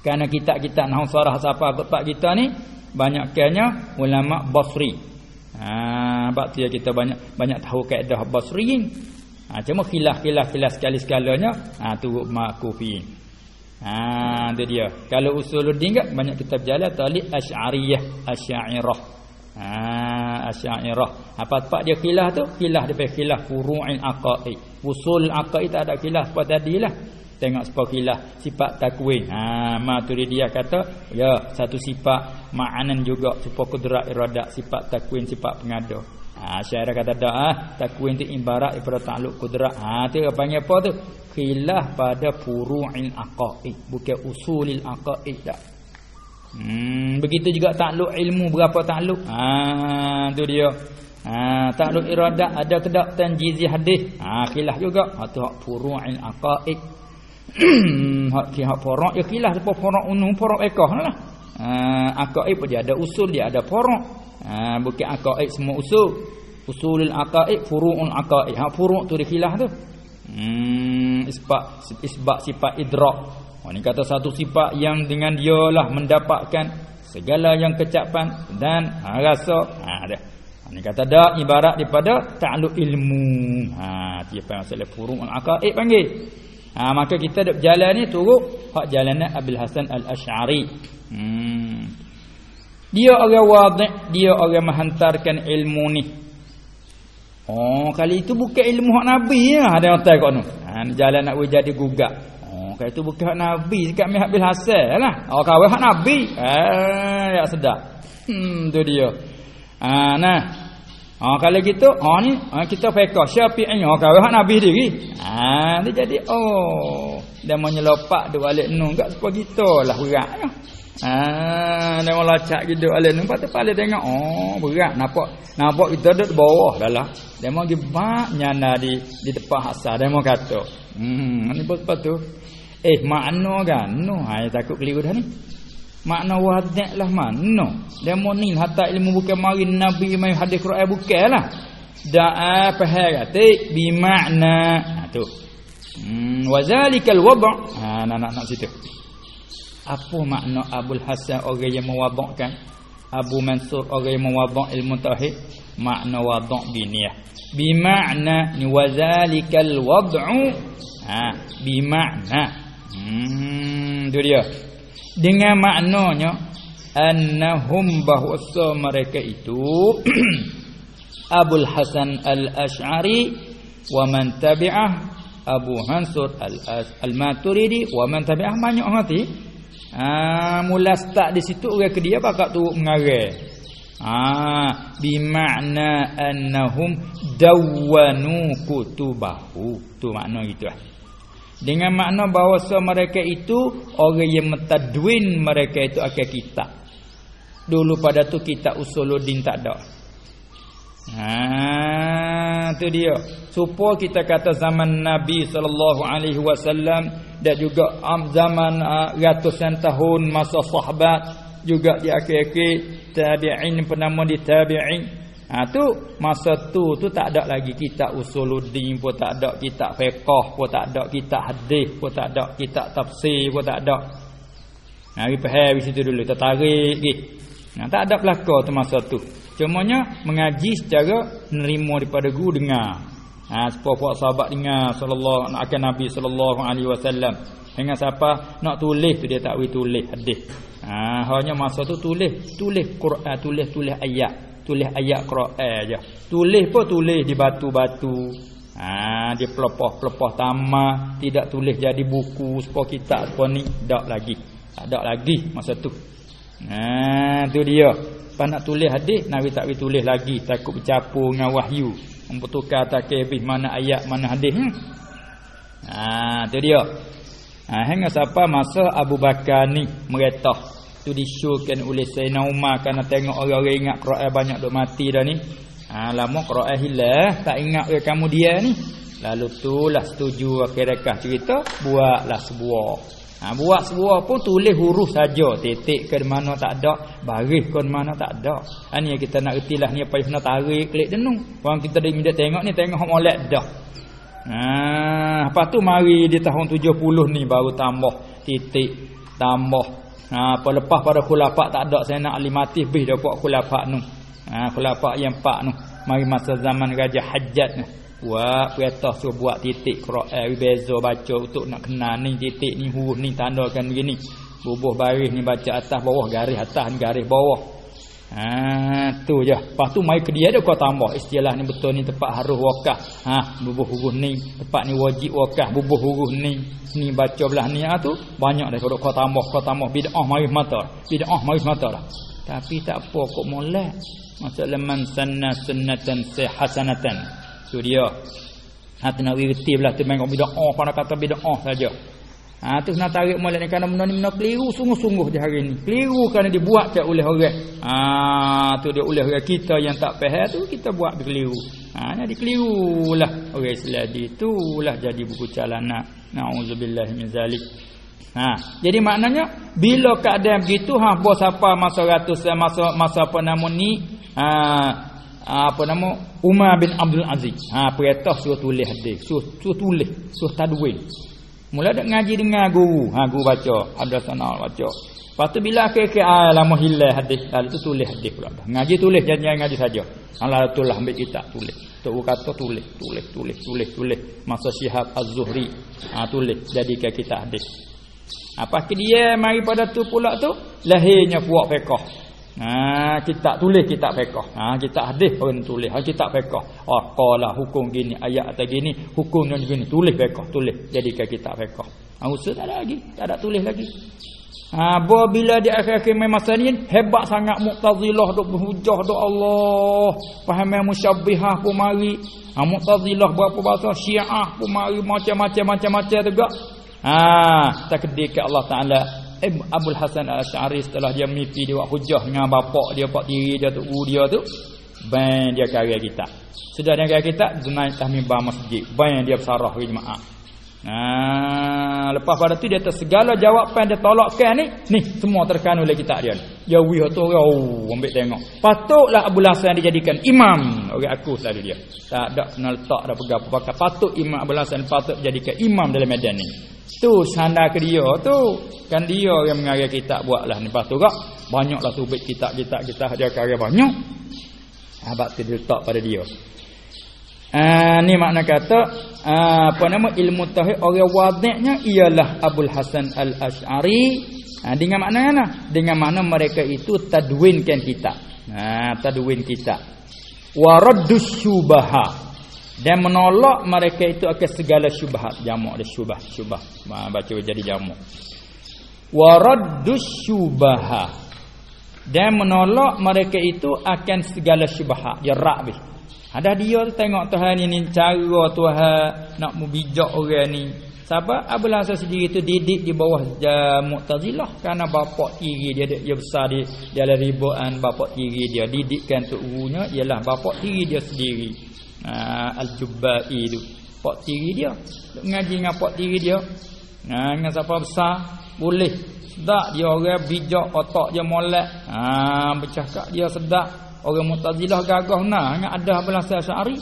Karena kitab-kitab nahwu sarah siapa bapak kita ni banyak kanya ulama basri. Ha bab dia kita banyak banyak tahu kaedah basriin. Ha cuma khilaf-khilaf-khilaf sekali-sekalanya ha turut makufi. Ha tu dia. Kalau usuluddin kan banyak kitab jalan tarik asy'ariyah, asy'ariyah. Ha Asy'ariyah. Apa tempat dia khilaf tu? Khilaf dia panggil khilaf furu'il aqaid. Usul aqaid tak ada khilaf apa tadilah. Tengok sebab khilaf sifat takwin. Ha Maturidiyah kata ya satu sifat ma'anan juga supaya kudrat iradat sifat takwin sifat pengada. Ha Asy'ariyah kata dak ah takwin tu ibarat daripada takluk kudrat. Ha tu panggil apa tu? Khilaf pada furu'il aqaid bukan usulil aqaid dak. Hmm, begitu juga takluk ilmu berapa takluk? Ha tu dia. Ha takluk iradat ada kedak tanjizi hadis. Ha khilaf juga. Ha tu hak furu'il aqaid. (clears throat) hak ki hak furu' ya khilaf apa furu' unu furu' ekah lah. Ha aqaid pun dia ada usul dia ada furu'. Ha bukan aqaid semua usul. Usulul aqaid furu'ul aqaid. Ha furu' tu di khilaf tu. Hmm isbat isbat sifat idrak Ini kata satu sifat yang dengan dialah mendapatkan segala yang kecapan dan ha, rasa. Ha dah. Ini kata dak ibarat daripada ta'alluq ilmu. Ha dia panggil masalah furu' al-aqaid panggil. Ha maka kita dak berjalan ni turut hak jalannya Abdul Hasan Al-Asy'ari. Hmm. Dia orang wadih, dia orang menghantarkan ilmu ni. Oh, kali itu bukan ilmu hak nabi ya, ada orang tahu tu. Ha jalan nak jadi gugak. Maka itu bukan Nabi dekat Mihab bin Hasan lah. Orang kawin hak Nabi. Eh, ya sedap. Hmm, tu dia. Ha, nah. Ha, kalau gitu, ha ni ha, kita fikir Syafi'i orang kawin hak Nabi diri. Ha, dia jadi oh, dia menyelopak dua alik nun sepa kita lah berat ya. Ha, dia mau lacak gitu alik nun patut pala tengok. Oh, berat nampak. Nampak kita duduk bawah dah lah. Dia mau gibak nyana di di depan hasar dia mau kata. Hmm, ni apa tu? Eh makna kan no hai takut keliru dah ni. Makna wadah lah mana? Demonin hatta ilmu bukan mari nabi mai hadis Quran bukanlah. Da'a fahayati bi makna. Ha tu. Hmm wazalikal wad' ha nak nak nak situ. Apa makna Abul Hasan orang yang mewadakkan Abu Mansur orang yang mewadak ilmu tauhid? makna wada' biniyah bimakna ni wazalikal wad'u ha bimakna hmm tu dia dengan maknanya annahum bahwasa mereka itu (clears throat) Abul Hasan Al-Asy'ari wa man tabi'ah Abu Hansur Al-Maturidi wa man tabi'ah banyak hati ah mula start di situ orang ke dia bakal turut mengarang Ah, bimakna annahum dawwanu kutubahu. Tu makna gitu lah. Dengan makna bahawa mereka itu orang yang mentadwin mereka itu akan kitab. Dulu pada tu kitab usuluddin tak ada. Ha, tu dia. Supaya kita kata zaman Nabi sallallahu alaihi wasallam dan juga zaman uh, ratusan tahun masa sahabat juga di akhir-akhir tabi'in penama di tabi'in ha tu masa tu tu tak ada lagi kitab usuluddin pun tak ada kitab fiqh pun tak ada kitab hadis pun tak ada kitab tafsir pun tak ada. Ha we faham di situ dulu tertarik gi ha tak ada pelaka tu masa tu. Cumanya mengaji secara nerima daripada guru dengar. Ha sepuluh sahabat dengar sallallahu akan nabi sallallahu alaihi wasallam. Dengan siapa? Nak tulis tu dia tak boleh tulis hadis. Ha hanya masa tu tulis, tulis Quran, tulis tulis ayat, tulis ayat Quran aja. Tulis pun tulis di batu-batu. Ha di pelopoh-pelopoh tamak, tidak tulis jadi buku supaya kita apa ni, tak lagi. Tak lagi masa tu. Ha tu dia. Pas nak tulis hadis, Nabi tak tulis lagi, takut bercampur dengan wahyu. Membutuhkan tak kebih mana ayat, mana hadis. Hmm? Ha tu dia. Ha, hingga siapa masa Abu Bakar ni meretah tu disyukan oleh Sayyidina Umar kerana tengok orang-orang ingat Quran banyak duk mati dah ni. Ha, lama Quran hilang, tak ingat ke kamu dia ni. Lalu tu lah setuju akhir-akhir cerita, buatlah sebuah. Ha, buat sebuah pun tulis huruf saja, titik ke mana tak ada, baris ke mana tak ada. Ha, ni kita nak reti lah ni apa yang nak tarik klik denung. Orang kita dah minta tengok ni, tengok molek dah. Ha, lepas tu mari di tahun 70 ni baru tambah titik tambah. Ha, apa lepas pada khulafat tak ada saya nak alimati bih dah buat khulafat nu. Ha, khulafat yang empat nu. Mari masa zaman Raja Hajjat ni. Buat kereta suruh buat titik Quran beza baca untuk nak kenal ni titik ni huruf ni tandakan begini. Bubuh baris ni baca atas bawah garis atas garis bawah. Ha tu je. Lepas tu mai ke dia kau tambah istilah ni betul ni tempat harus wakah. Ha bubuh huruf ni, tempat ni wajib wakah bubuh huruf ni. Ni baca belah ni ha tu banyak dah kalau kau tambah kau tambah bidah mari mata. Bidah mari mata dah. Tapi tak apa kok molek. Masalah man sanna sunnatan hasanatan. Tu dia. Ha tu nak reti belah tu main bidah oh kata bidah saja. Ha tu nak tarik molek ni kerana benda ni benda keliru sungguh-sungguh di hari ni. Keliru kerana dibuat tak oleh orang. Ha tu dia oleh orang kita yang tak faham tu kita buat keliru. Ha jadi kelirulah orang Islam di itulah jadi buku calana. Nauzubillah min zalik. Ha jadi maknanya bila keadaan begitu ha apa masa ratus masa masa apa nama ni ha apa nama Umar bin Abdul Aziz. Ha perintah suruh tulis hadis, suruh, suruh tulis, suruh tadwin. Mula dak ngaji dengan guru. Ha guru baca, ada sana baca. Lepas tu bila akhir-akhir ah lama hilang hadis, lalu tu tulis hadis pula dah. Ngaji tulis jangan ngaji saja. Allah tu lah ambil kitab tulis. Tok kata tulis, tulis, tulis, tulis, tulis. Masa Syihab Az-Zuhri. Ha tulis jadikan kitab hadis. Apa ke dia mari pada tu pula tu lahirnya puak fiqh. Ha kita tulis kitab fiqh. Ha kita hadis pun tulis. Ha kitab fiqh. Oh qala hukum gini ayat atau gini hukumnya gini tulis fiqh tulis jadikan kitab fiqh. Ha usah tak ada lagi, tak ada tulis lagi. Ha bila di akhir-akhir masa ni hebat sangat Mu'tazilah dok berhujah dok Allah. Faham musyabbihah pun mari. Ha Mu'tazilah berapa bahasa Syiah pun mari macam-macam macam-macam juga. Ha takdir ke Allah Taala Abdul Hasan Al-Asy'ari setelah dia mimpi dia buat hujah dengan bapak dia pak tiri dia tu dia tu ban dia karya kita sudah dia karya kita naik tahmid ba masjid ban dia bersarah ke jemaah Nah, lepas pada tu dia tersegala jawapan dia tolakkan ni, ni semua terkandung oleh kitab dia. Ya wih tu oh, ambil tengok. Patutlah Abu Hasan dijadikan imam. Orang aku selalu dia. Tak ada nak letak dah pegang apa Patut imam Abu Hasan patut dijadikan imam dalam medan ni. Tu sandar ke dia tu. Kan dia yang mengarah kitab buatlah ni. Lepas tu kak. Banyaklah subit kitab-kitab kita. Dia karya banyak. Abad tu letak pada dia. Ah ni makna kata ah, apa nama ilmu tauhid orang wadihnya ialah Abdul Hasan Al-Asy'ari. Ah dengan makna mana? Dengan makna mereka itu tadwinkan kita. Ah tadwin kita. Wa raddus syubaha. Dan menolak mereka itu akan segala syubhat. Jamak dia syubah, syubah. Ah, baca jadi jamak. Wa raddus syubaha. Dan menolak mereka itu akan segala syubhat. Ya rak ada dia tu tengok Tuhan ni, ni cara Tuhan nak membijak orang ni. Sebab Abul Hasan sendiri tu didik di bawah Mu'tazilah kerana bapak tiri dia dia besar di dalam ribuan bapak tiri dia didikkan tu ialah bapak tiri dia sendiri. Ha, Al-Jubbai tu. Pak tiri dia. Ngaji dengan pak tiri dia. Ha, dengan siapa besar boleh. Sedak dia orang bijak otak dia molek. Ha, bercakap dia sedap. Orang Mu'tazilah gagah nah ingat ada belasal Asy'ari.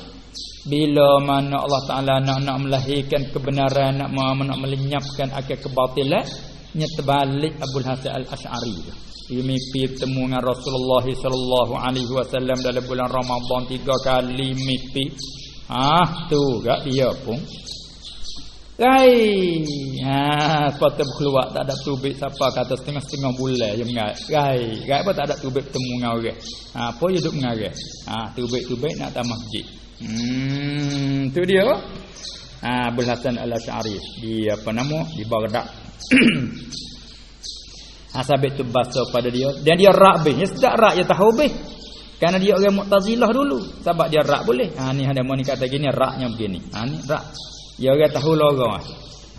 Bila mana Allah Taala nak nak melahirkan kebenaran nak nak melenyapkan akal kebatilan nyetbalik Abu Hasan Al-Asy'ari. Mimpi bertemu dengan Rasulullah sallallahu alaihi wasallam dalam bulan Ramadan tiga kali mimpi. Ah tu gak dia pun Rai. Ha, sepatut keluar tak ada tubik siapa kata setengah-setengah bulan je mengai. Rai. Rai apa tak ada tubik temu dengan orang. Ha, apa je duk mengarah. Ha, tubik-tubik nak tak masjid. Hmm, tu dia. Ha, Abdul Hasan Al-Asy'ari di apa nama? Di Baghdad. (clears throat) sabit tu bahasa pada dia dan dia rak bih. Dia sedak rak dia tahu bih. Karena dia orang Mu'tazilah dulu. Sebab dia rak boleh. Ha, ni ada mau ni kata gini raknya begini. Ha, ni rak. Ya orang tahu lorong.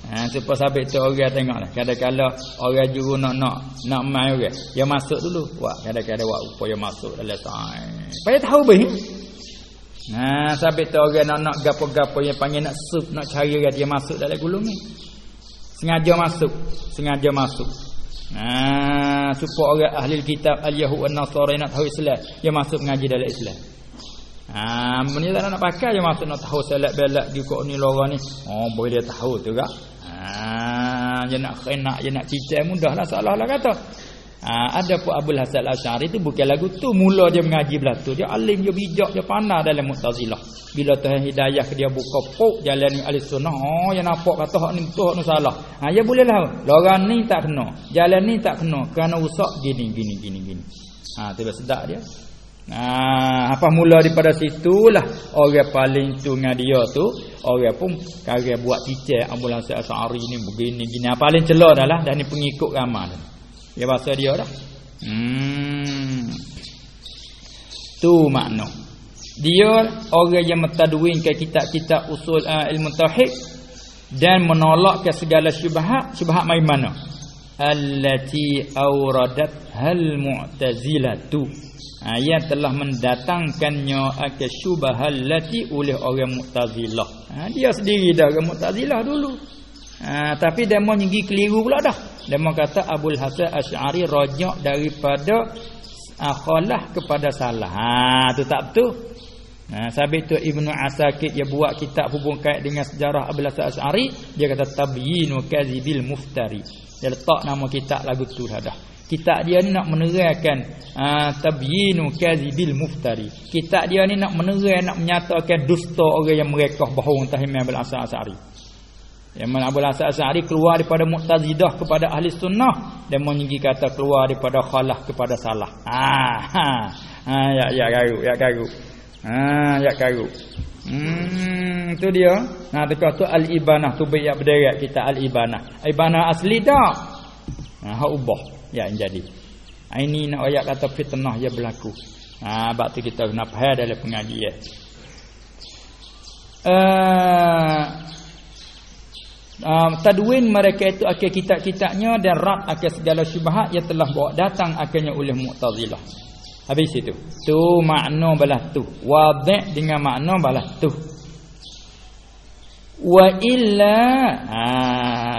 Ha supaya sabit tu orang tengoklah. Kadang-kadang orang juru nak nak nak mai orang. Dia masuk dulu. Wah, kadang-kadang wak upaya masuk dalam sai. Supaya tahu be. Ha sabit tu orang nak nak gapo-gapo yang panggil nak sup nak cari dia masuk dalam gulung ni. Sengaja masuk, sengaja masuk. Ha supaya orang ahli kitab al-Yahud an-Nasara nak tahu Islam, dia masuk mengaji dalam Islam. Ha meni tak nak pakai je masuk nak tahu salat belak di kok ni lorong ni. Oh boleh dia tahu tu gak. Ha dia nak kena dia nak cicai mudahlah salah-lah kata. Ha ada pun Abdul Hasan Al-Asy'ari tu bukan lagu tu mula dia mengaji belah tu. Dia alim dia bijak dia pandai dalam Mu'tazilah. Bila Tuhan hidayah dia buka pok jalan ni ahli sunnah. Oh yang nampak kata hak ni betul hak ni salah. Ha ya boleh lah. Lorong ni tak kena. Jalan ni tak kena kerana rusak gini gini gini gini. Ha tiba sedak dia. Nah, apa mula daripada situlah orang paling tu dengan dia tu, orang pun kare buat cicak ambulans Asy'ari ni begini gini. Apa paling celah dah lah dan ni pengikut ramai. Ya bahasa dia dah. Hmm. Tu makna. Dia orang yang mentadwin ke kitab-kitab usul uh, ilmu tauhid dan menolak ke segala syubhat, syubhat mai mana? Allati awradat hal mu'tazilatu ha, yang telah mendatangkannya akal syubhal lati oleh orang Mu'tazilah. Ha, dia sendiri dah orang Mu'tazilah dulu. Ha, tapi mau nyigi keliru pula dah. Mau kata Abdul Hasan Asy'ari rajak daripada akhalah kepada salah. Ha tu tak betul. Ha sabit tu Ibnu Asakir dia buat kitab hubung kait dengan sejarah Abdul Hasan Asy'ari, dia kata tabyinu kazibil muftari. Dia letak nama kitab lagu tu dah. Kitab dia ni nak menerangkan uh, tabyinu kazibil muftari. Kitab dia ni nak menerang nak menyatakan dusta orang yang mereka bohong Imam Abdul Hasan Asy'ari. Yang mana Abdul Hasan Asy'ari keluar daripada Mu'tazidah kepada ahli sunnah dan menyinggi kata keluar daripada khalah kepada salah. Ah, ha, ha ya ya garu, ya garu. Ha, ya garu. Hmm, tu dia. Nah, dekat tu al-ibanah tu baik berderet kita al-ibanah. Ibanah asli dah. Ha, hak ubah ya yang jadi. Ini nak ayat kata fitnah yang berlaku. Ha bab tu kita kena faham dalam pengajian. Uh, uh, tadwin mereka itu akan kitab-kitabnya dan rad akan segala syubhat yang telah bawa datang akhirnya oleh Mu'tazilah. Habis itu. Tu makna balah tu. Wadih dengan makna balah tu. Wa illa ha,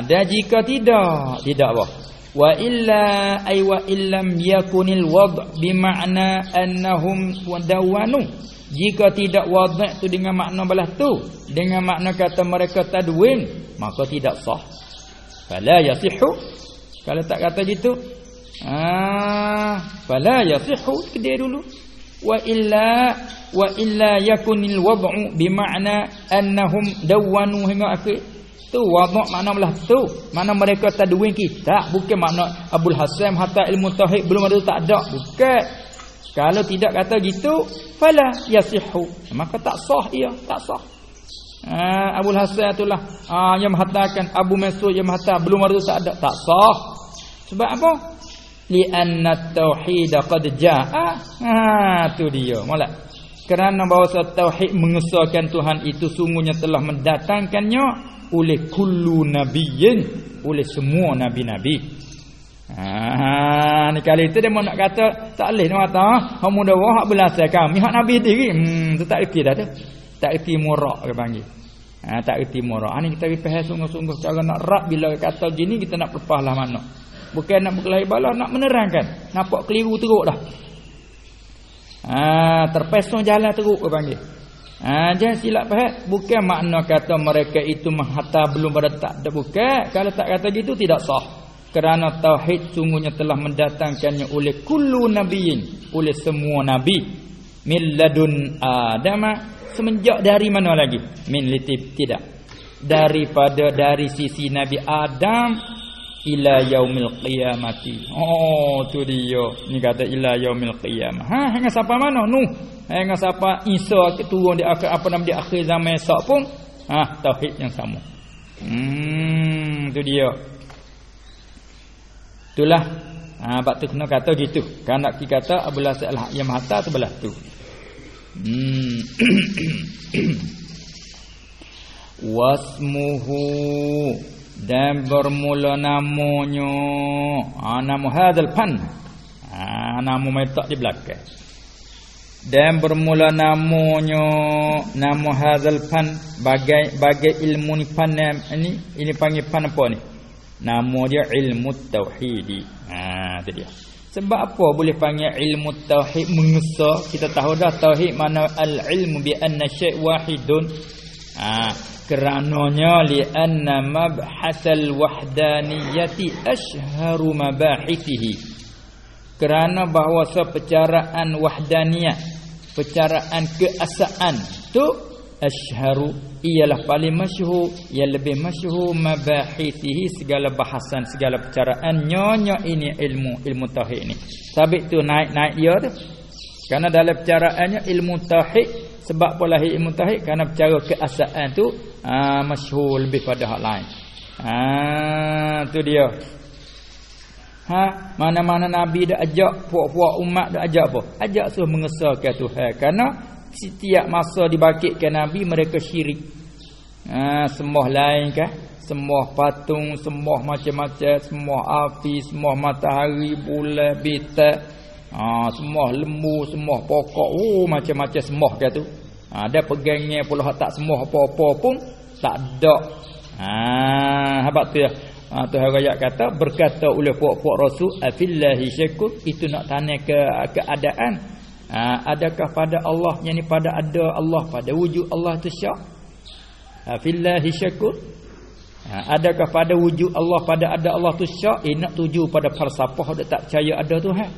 dan jika tidak, tidak apa? wa illa ay wa illam yakunil wad' bima'na annahum wadawanu jika tidak wad' tu dengan makna belah tu dengan makna kata mereka tadwin maka tidak sah. Fala yasihu kalau tak kata gitu ah fala yasihu kedai dulu. Wa illa wa illa yakunil wad'u bimakna annahum dawwanu hingga akhir. Tu wadh' makna belah tu. Mana mereka tadwin kita. Bukan makna Abdul Hasan hatta ilmu tauhid belum ada tak ada. Bukan. Kalau tidak kata gitu fala yasihu maka tak sah ia tak sah ha, Abdul Hasan itulah ha, yang mengatakan Abu Mansur yang mengatakan belum ada tak ada. Tak sah. Sebab apa? Li anna tauhid qad jaa. Ha tu dia. Molek kerana bahawa tauhid mengesahkan Tuhan itu sungguhnya telah mendatangkannya oleh kullu nabiyyin oleh semua nabi-nabi. Ha ni kali itu dia nak kata tak leh nak kata hak muda wah hak belasai kami hak nabi diri hmm tak erti dah tu. Tak erti murak ke panggil. Ha tak erti murak. Ha, ni kita faham sungguh-sungguh cara nak rap bila kata gini kita nak lepaslah mana. Bukan nak berkelahi bala nak menerangkan. Nampak keliru teruk dah. Ha terpesong jalan teruk dia panggil. Ha jangan silap faham. Bukan makna kata mereka itu mahata belum pada tak bukan. Kalau tak kata gitu tidak sah. Kerana tauhid sungguhnya telah mendatangkannya oleh kullu nabiyyin, oleh semua nabi. Min ladun Adam semenjak dari mana lagi? Min litib tidak. Daripada dari sisi Nabi Adam ila yaumil qiyamati. Oh, tu dia. Ni kata ila yaumil qiyamah. Ha, hang siapa mana? Nuh. Hang siapa Isa turun di akhir apa nama di akhir zaman esok pun ha tauhid yang sama. Hmm, tu dia. Itulah ha bab tu kena kata gitu. Kan nak kata abulah salah yang mahata tu belah tu. Hmm. (coughs) Wasmuhu. Dan bermula namanya ha, nama hadzal fan ha, nama metak di belakang. Dan bermula namanya nama hadzal fan bagai bagai ilmu ni fan ni ini panggil fan apa ni? Nama dia ilmu tauhid ha tu dia sebab apa boleh panggil ilmu tauhid mengesa kita tahu dah tauhid mana al ilmu bi anna syai' wahidun. Ha kerananya li anna mabhasal wahdaniyati ashharu mabahithihi. Kerana bahawa sepecaraan wahdaniyah pecaraan keasaan tu ashharu ialah paling masyhur yang lebih masyhur mabahithihi segala bahasan segala pecaraan nyonya ini ilmu ilmu tauhid ni sabit tu naik-naik dia tu kerana dalam pecaraannya ilmu tauhid sebab pola ilmu tauhid kerana bicara keasaan tu ha, masyhur lebih pada hak lain. Ha tu dia. Ha mana-mana nabi dah ajak puak-puak umat dah ajak apa? Ajak suruh mengesahkan Tuhan kerana setiap masa dibangkitkan nabi mereka syirik. Ha sembah lain kah? Sembah patung, sembah macam-macam, sembah api, sembah matahari, bulan, bintang. Ha sembah lembu, sembah pokok, oh macam-macam sembah ke tu. Ha, ada pegangnya pula tak semua apa-apa pun tak ada. Ha habaq tu ya. Ha tu ayat kata berkata oleh puak-puak rasul afillahi syakun itu nak tanya ke keadaan. Ha, adakah pada Allah yang ni pada ada Allah pada wujud Allah tu syak? Afillahi syakun. Ha, adakah pada wujud Allah pada ada Allah tu syak? Eh nak tuju pada falsafah tak percaya ada Tuhan.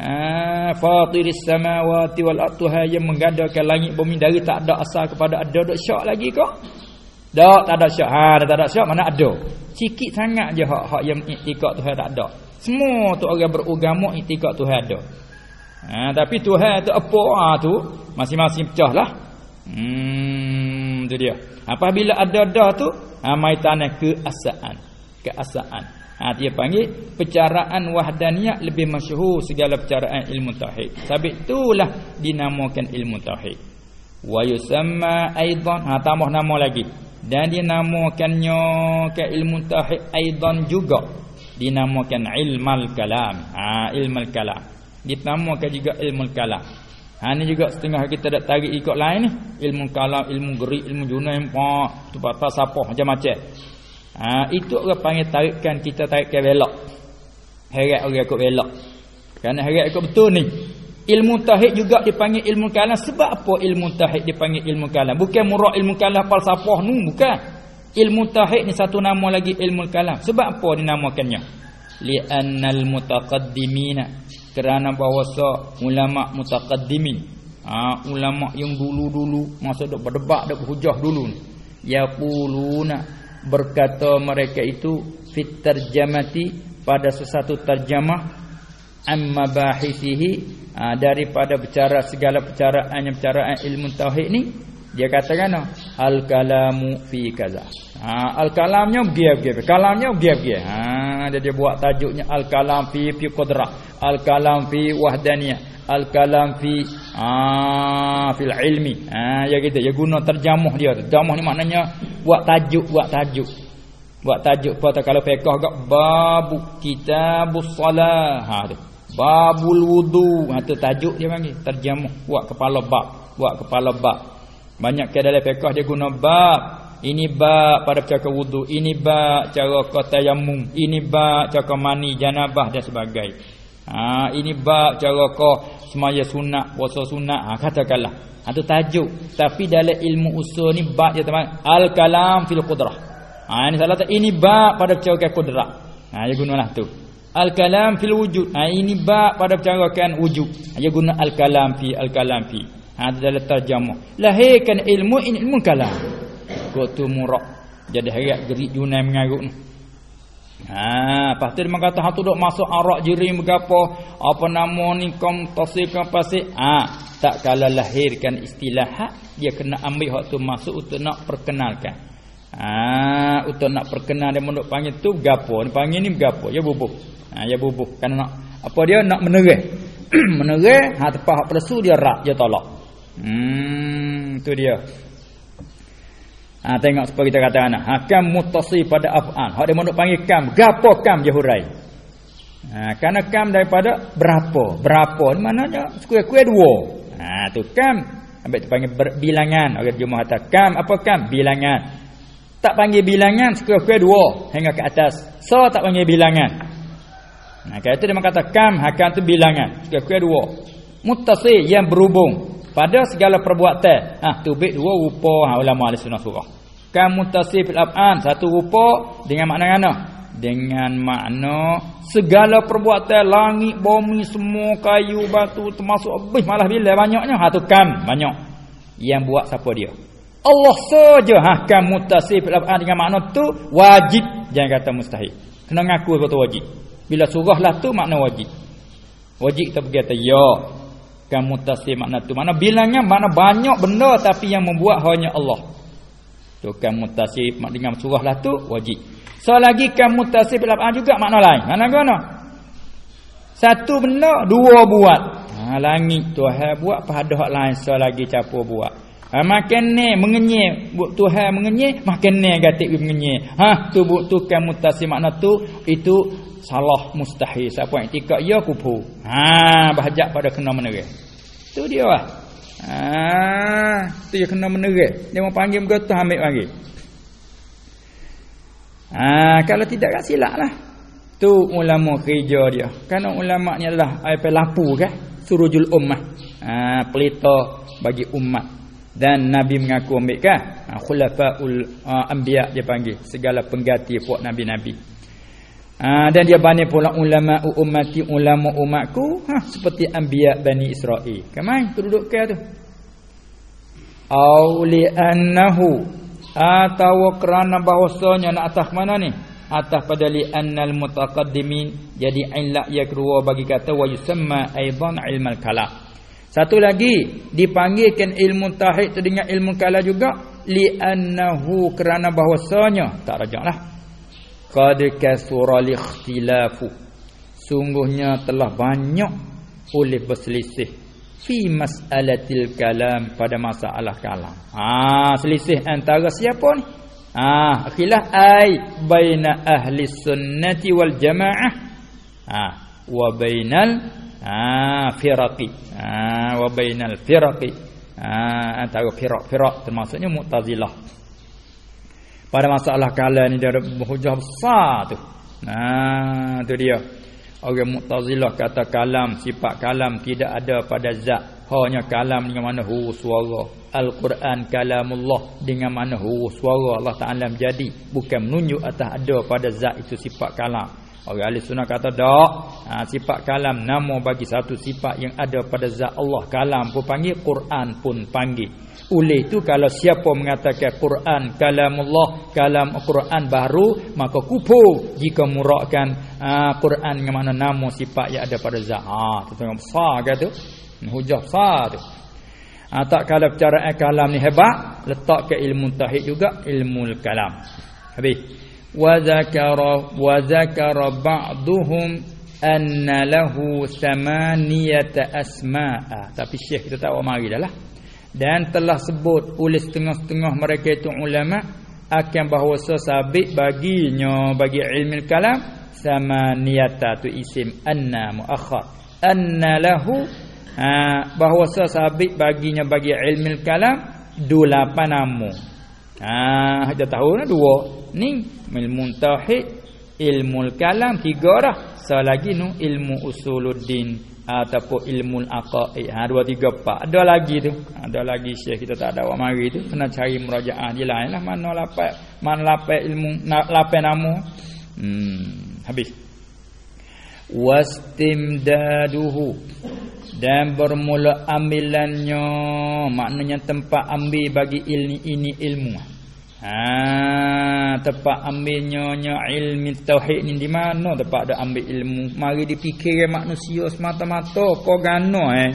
Ha, fatiris samawati wal ardh yang menggandakan langit bumi dari tak ada asal kepada ada dak syak lagi kok dak tak ada syak ha tak ada syak mana ada sikit sangat je hak hak yang iktikad Tuhan tak ada semua tu orang beragama iktikad Tuhan ada ha tapi Tuhan tu apa ha tu masing-masing pecahlah hmm tu dia apabila ada dah tu ha mai tanah keasaan keasaan Ha dia panggil percaraan wahdaniyah lebih masyhur segala percaraan ilmu tauhid. Sebab itulah dinamakan ilmu tauhid. Wa yusamma aidan ha tambah nama lagi. Dan dinamakannya ke ilmu tauhid aidan juga dinamakan ilmal kalam. Ha ilmal kalam. Dinamakan juga ilmu kalam. Ha ni juga setengah kita dak tarik ikut lain ni. Ilmu kalam, ilmu gerik, ilmu junai, apa tu pasal apa macam-macam. Ha, itu orang panggil tarikkan kita tarikkan belok. Heret orang ikut belok. Kerana heret ikut betul ni. Ilmu tauhid juga dipanggil ilmu kalam sebab apa ilmu tauhid dipanggil ilmu kalam? Bukan murah ilmu kalam falsafah nu, bukan. Ilmu tauhid ni satu nama lagi ilmu kalam. Sebab apa dinamakannya? Li'annal mutaqaddimina kerana bahawa ulama mutaqaddimin. Ha, ulama yang dulu-dulu masa dok berdebat dok berhujah dulu yaquluna berkata mereka itu fit tarjamati pada sesuatu terjemah amma bahisihi ha, daripada bicara segala yang percaraan ilmu tauhid ni dia katakan al kalamu fi kaza. Ha, al kalamnya biar-biar kalamnya biar-biar ha dia, dia buat tajuknya. Al kalam fi fi qudrah. Al kalam fi wahdaniyah. Al kalam fi ah fil ilmi. Ah ya gitu. Ya guna terjemah dia terjemah ni maknanya buat tajuk buat tajuk. Buat tajuk pada kalau fiqh gak babu kitabus salah. Ha tu. Babul wudu. Ha tu tajuk dia panggil. Terjemah. Buat kepala bab. Buat kepala bab banyak ke dalam fiqh dia guna bab ini bab pada cara wudu ini bab cara qatayammum ini bab cara mani janabah dan sebagainya. Ha ini bab cara kau semaya sunat puasa sunat ha katakanlah. Ha tu tajuk. Tapi dalam ilmu usul ni bab dia teman al kalam fil qudrah. Ha ini salah ini bab pada cara qudrah. Ha dia gunalah tu. Al kalam fil wujud. Ha ini bab pada cara kan wujud. Ha dia guna al kalam fi al kalam fi Ha dalam terjemah. Lahirkan ilmu ilmu kalam. Kau tu murak. Jadi harap gerik junai mengarut ni. Ha, pasti dia kata hang tu dok masuk arak jirim gapo, apa nama ni kom tasik pasti. Ha, tak kala lahirkan istilah hak, dia kena ambil hak tu masuk untuk nak perkenalkan. Ha, untuk nak perkenal dia mondok panggil tu gapo, ni panggil ni gapo, ya bubuh. Ha, ya bubuh. Kan nak apa dia nak menerah. (clears throat) menerah, ha tepat hak persu dia rak, dia tolak. Hmm, tu dia. Ha, tengok seperti kita kata anak. Hakam mutasi pada af'an. Hak dia mahu panggil kam. Gapo kam je hurai. Ha, kerana kam daripada berapa. Berapa ni maknanya sekuat-kuat dua. Ha, tu kam. Ambil tu panggil bilangan. Orang jumlah kata kam. Apa kam? Bilangan. Tak panggil bilangan sekuat-kuat dua. Hingga ke atas. So tak panggil bilangan. Nah, kata dia kata kam. Hakam tu bilangan. Sekuat-kuat dua. Mutasi yang berhubung pada segala perbuatan. Ha, tubik dua rupa. Ha, ulama ahli sunnah surah kan mutasif al-af'an satu rupa dengan makna mana? Dengan makna segala perbuatan. Langit bumi semua kayu batu termasuk habis malah bila? Banyaknya. Ha tu kam. Banyak. Yang buat siapa dia? Allah saja. Ha kan mutasif al-af'an dengan makna tu wajib. Jangan kata mustahil. Kena ngaku betul wajib. Bila surah lah tu makna wajib. Wajib kita berkata ya kan mutasir makna tu. Mana bilangnya mana banyak benda tapi yang membuat hanya Allah. Tu kan mutasir dengan surah lah tu wajib. So lagi kan mutasir berlapaan juga makna lain. Mana guna? Satu benda dua buat. Ha, langit Tuhan buat pada hak lain so lagi capur buat ha, makan ni mengenyek. Buat Tuhan mengenyek makan ni gatik mengenyek. Ha tu buat tu kan mutasir makna tu itu salah mustahil. Siapa yang tikak ya kupu. Ha bahajak pada kena menerang tu dia lah ha tu dia kena menerang dia mau panggil berkata ambil panggil. Ha kalau tidak kan silap lah. Tu ulama kerja dia. Kerana ulama ni adalah apa lapu kan surujul ummah. Ha pelita bagi umat dan nabi mengaku ambil ha, khulafaul uh, anbiya dia panggil segala pengganti puak nabi-nabi Ha, dan dia bani pula ulama ummati ulama umatku ha, seperti anbiya bani Israel. Kemai tu duduk ke tu? Au li annahu atau kerana bahwasanya nak atas mana ni? Atas pada li annal mutaqaddimin jadi illah ya kedua bagi kata wa yusamma aidan ilmal kalam. Satu lagi dipanggilkan ilmu tauhid dengan ilmu kalam juga li annahu kerana bahwasanya tak rajaklah qad kasura ikhtilafu sungguhnya telah banyak oleh berselisih fi mas'alatil kalam pada masalah kalam. Ha selisih antara siapa ni? Ha khilaf ai baina ahli sunnati wal jamaah. Ha wa bainal ha firaqi ha wa bainal firaqi ha antara firaq-firaq termasuknya mu'tazilah pada masalah kala ni dia ada hujah besar tu. Nah, tu dia. Orang Mu'tazilah kata kalam, sifat kalam tidak ada pada zat. Hanya kalam dengan mana huruf suara. Al-Quran kalamullah dengan mana huruf suara Allah Taala menjadi bukan menunjuk atas ada pada zat itu sifat kalam. Orang ahli sunnah kata tak. Ha, sifat kalam nama bagi satu sifat yang ada pada zat Allah. Kalam pun panggil, Quran pun panggil. Oleh itu kalau siapa mengatakan Quran kalamullah, kalam Quran baru, maka kupu jika murakkan uh, Quran dengan mana nama sifat yang ada pada zat. Ha, tu tengok besar ke tu? Hujah besar tu. Ha, tak kalau percaraan kalam ni hebat, letak ke ilmu tauhid juga ilmu kalam. Habis wa zakara ba'dhum anna lahu thamaniyata asma'a tapi syekh kita tahu mari dah lah. Dan telah sebut oleh setengah-setengah mereka itu ulama akan bahawa sabit baginya bagi ilmu kalam sama niyata tu isim anna muakhar anna lahu ha, bahawa sabit baginya bagi ilmu kalam dua nama ha kita tahu lah dua ni ilmu tauhid ilmu kalam tiga dah. Selagi nu ilmu usuluddin ataupun ilmu aqaid. Ha dua tiga empat. Ada lagi tu. Ada lagi syekh kita tak ada awak mari tu. Kena cari merajaah dia lain lah mana lapat mana lapat ilmu lapat nama hmm habis. Wastimdaduhu. Dan bermula ambilannya. Maknanya tempat ambil bagi ilmu ini ilmu Ha tempat ambilnya ilmu tauhid ni di mana tempat ada ambil ilmu? Mari dipikir manusia semata-mata apa gano eh?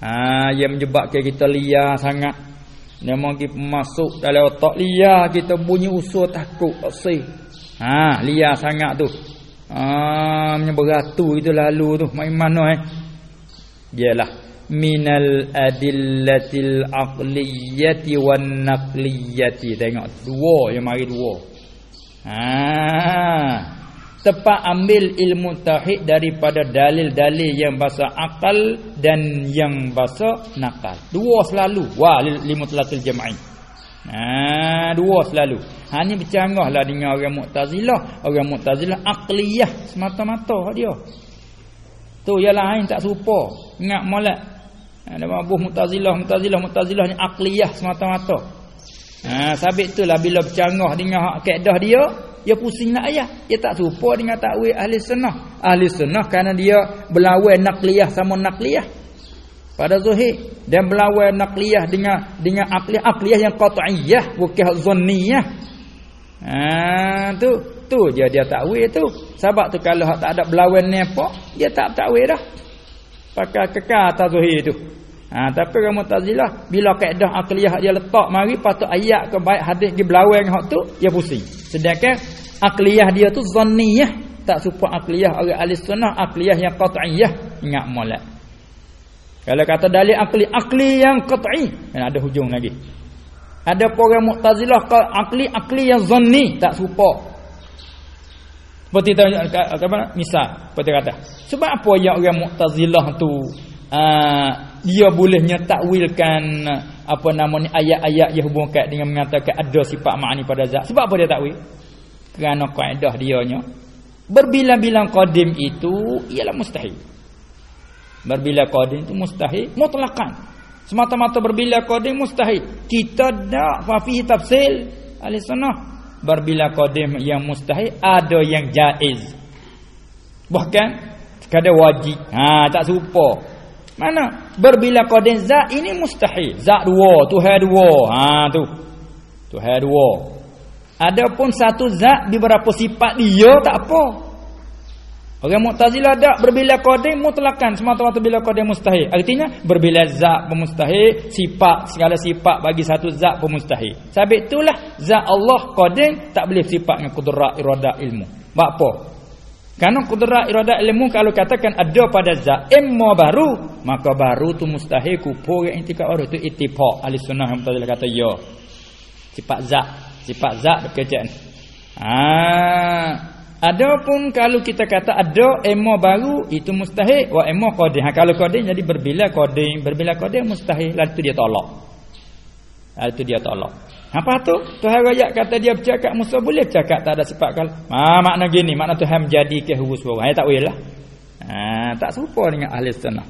Ha yang menyebabkan kita liar sangat. Dia kita masuk dalam otak liar kita bunyi usul takut sih. Ha liar sangat tu. Ha menyeberatu itu lalu tu mai mana eh? Iyalah minal adillatil aqliyati wan naqliyati. Tengok dua yang mari dua. Ha. Tepat ambil ilmu tauhid daripada dalil-dalil yang bahasa akal dan yang bahasa nakal. Dua selalu. Wa limutlatil jam'i ha dua selalu. Ha ni bercanggahlah dengan orang mu'tazilah. Orang mu'tazilah aqliyah semata-mata dia. Tu yang lain tak serupa. Ingat molek ada mabuh mutazilah, mutazilah, mutazilah ni akliyah semata-mata. Ha, sabit itulah bila bercanggah dengan hak kaedah dia, dia pusing nak ayah. Dia tak serupa dengan takwil ahli sunnah. Ahli sunnah kerana dia berlawan nakliyah sama nakliyah. Pada zuhir. Dan berlawan nakliyah dengan dengan akliyah. Akliyah yang qat'iyah. Bukan zonniyah. Ha, tu. Tu dia dia takwil tu. Sebab tu kalau tak ada berlawan ni apa, dia tak takwil dah. Pakai kekal atas zuhir tu. Ha, tapi orang Mu'tazilah bila kaedah akliyah dia letak mari patut ayat ke baik hadis di belawang hak tu dia pusing. Sedangkan akliyah dia tu zanniyah tak serupa akliyah orang ahli sunnah akliyah yang qat'iyah ingat molek. Kalau kata dalil akli akli yang qat'i kan ada hujung lagi. Ada orang Mu'tazilah akli akli yang zanni tak serupa. Seperti apa misal seperti kata sebab apa yang orang Mu'tazilah tu uh, dia bolehnya takwilkan apa namanya ayat-ayat yang hubungkan dengan mengatakan ada sifat makni pada zat. Sebab apa dia takwil? Kerana kaedah dianya berbilang-bilang qadim itu ialah mustahil. Berbilang qadim itu mustahil mutlaqan. Semata-mata berbilang qadim mustahil. Kita dak fa tafsil ahli berbilang qadim yang mustahil ada yang jaiz. Bahkan kadang wajib. Ha tak serupa. Mana? Berbila qadim zat ini mustahil. Zat dua, Tuhan dua. Ha tu. Tuhan dua. Adapun satu zat di beberapa sifat dia tak apa. Orang Mu'tazilah tak berbila qadim mutlakan semata-mata bila qadim mustahil. Artinya berbila zat pun mustahil, sifat segala sifat bagi satu zat pun mustahil. Sebab itulah zat Allah qadim tak boleh sifat dengan kudrat iradah ilmu. Sebab apa? Karena kudrat iradat ilmu kalau katakan ada pada zat imma baru, maka baru tu mustahil kupur yang intikad baru tu ittifaq ahli sunnah betul kata ya. Sifat zat, sifat zat berkaitan. Ah, adapun kalau kita kata ada imma baru itu mustahil wa imma qadim. Ha, kalau qadim jadi berbila qadim, berbila qadim mustahil lalu tu dia tolak. Lalu tu dia tolak. Apa tu? Tuhan rakyat kata dia bercakap Musa boleh bercakap tak ada sifat kal. Ha makna gini, makna Tuhan menjadi ke huruf suara. Ha tak boleh lah. Ha tak serupa dengan ahli sunnah.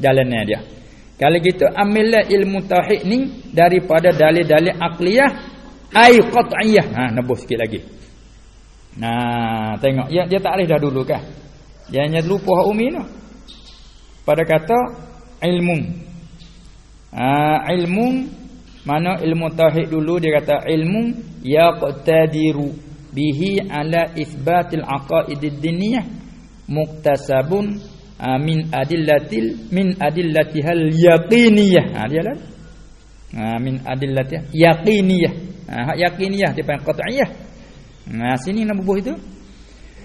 Jalannya dia. Kalau gitu ambillah ilmu tauhid ni daripada dalil-dalil akliyah ai qat'iyah. Ha nebus sikit lagi. Nah, tengok dia dia takrif dah dulu kan. Dia hanya lupa hak umi noh. Pada kata ilmu. Ah, ilmu mana ilmu tauhid dulu dia kata ilmu yaqtadiru bihi ala itsbatil aqaidid diniyah muktasabun uh, min adillatil min adillatihal yaqiniyah. Ha dia lah. Ha, min adillatih yaqiniyah. Ha yaqiniyah dia panggil qat'iyah. Nah sini nak bubuh itu.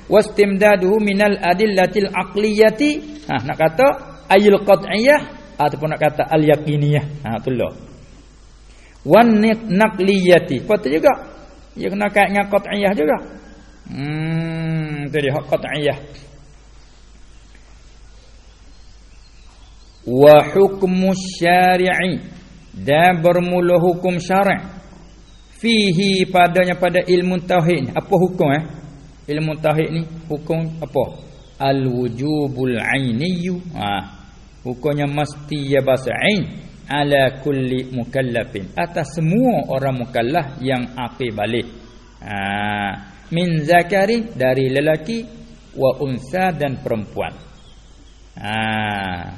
Wastimdaduhu minal adillatil aqliyati. Ha nak kata ayil qat'iyah ataupun nak kata al yaqiniyah. Ha itulah. Wan naqliyati. Apa juga? Ia kena kait dengan qat'iyah juga. Hmm, itu dia hak qat'iyah. Wa hukmu syari'i dan bermula hukum syara' fihi padanya pada ilmu tauhid apa hukum eh? Ilmu tauhid ni hukum apa? Al wujubul ainiyyu ha. Hukumnya mesti ya bahasa ain. Ala kulli mukallafin. Atas semua orang mukallaf yang aqil balik. Ha. Min zakari dari lelaki wa unsa dan perempuan. Ha.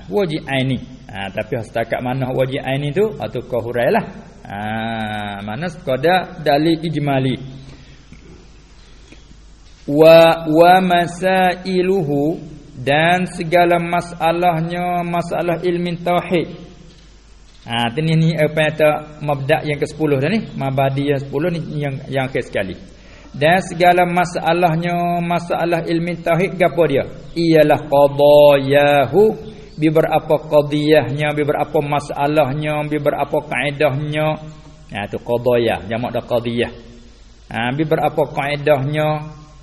Wajib aini ha tapi setakat mana wajib aini tu? Atau kau hurailah Ah, mana sekadar dalil ijmali. Wa wa masailuhu dan segala masalahnya masalah ilmu tauhid. Ha, ini ni apa kata mabda yang ke-10 dah ni, mabadi yang 10 ni yang yang ke sekali. Dan segala masalahnya masalah ilmu tauhid gapo dia? Ialah qadayahu beberapa qadiyahnya beberapa masalahnya beberapa kaedahnya. Ha tu qadiyah jamak dah qadiyah. Ha beberapa kaedahnya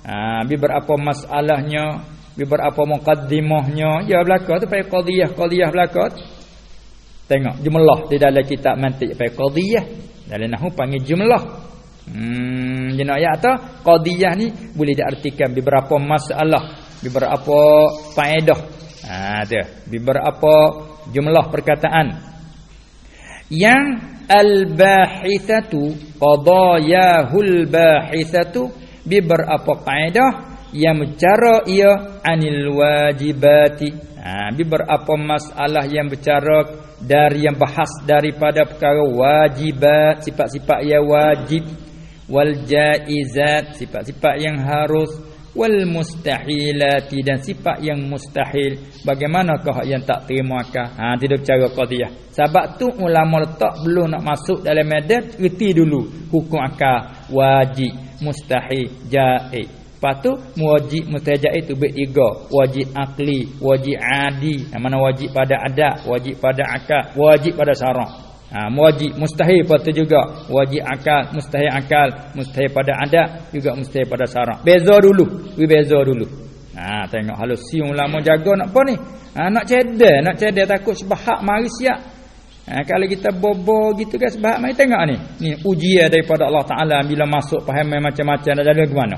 ha beberapa masalahnya beberapa muqaddimahnya. Ya belaka tu pai qadiyah qadiyah belaka. Tengok jumlah di dalam kitab mantik pai qadiyah. Dalam nahwu panggil jumlah. Hmm jenak ayat tu qadiyah ni boleh diartikan beberapa masalah beberapa faedah Ha tu. Beberapa jumlah perkataan. Yang al-bahithatu qadayahul bahithatu beberapa kaedah. Yang bicara ia anil wajibati. Ha beberapa masalah yang bicara dari yang bahas daripada perkara wajibat sifat-sifat yang wajib. Wal jaizat sifat-sifat yang harus wal mustahilati dan sifat yang mustahil. Bagaimanakah yang tak terima akal ha tidak cara qadiyah. Sebab tu ulama letak belum nak masuk dalam medan reti dulu hukum akal. Wajib mustahil jaiz lepas tu wajib mustahil itu bertiga wajib akli wajib adi. Mana wajib pada adat wajib pada akal wajib pada syarak Ha, wajib mustahil patut juga. Wajib akal mustahil akal mustahil pada adat juga mustahil pada syarak. Beza dulu we beza dulu. Ha tengok halus si ulama jaga nak apa ni? Ha, nak cedek nak cedek takut sebahak mari siap. Ha, kalau kita bobo gitu kan sebahak mari tengok ni. Ni ujian daripada Allah taala bila masuk faham macam-macam dah jadi ke mana.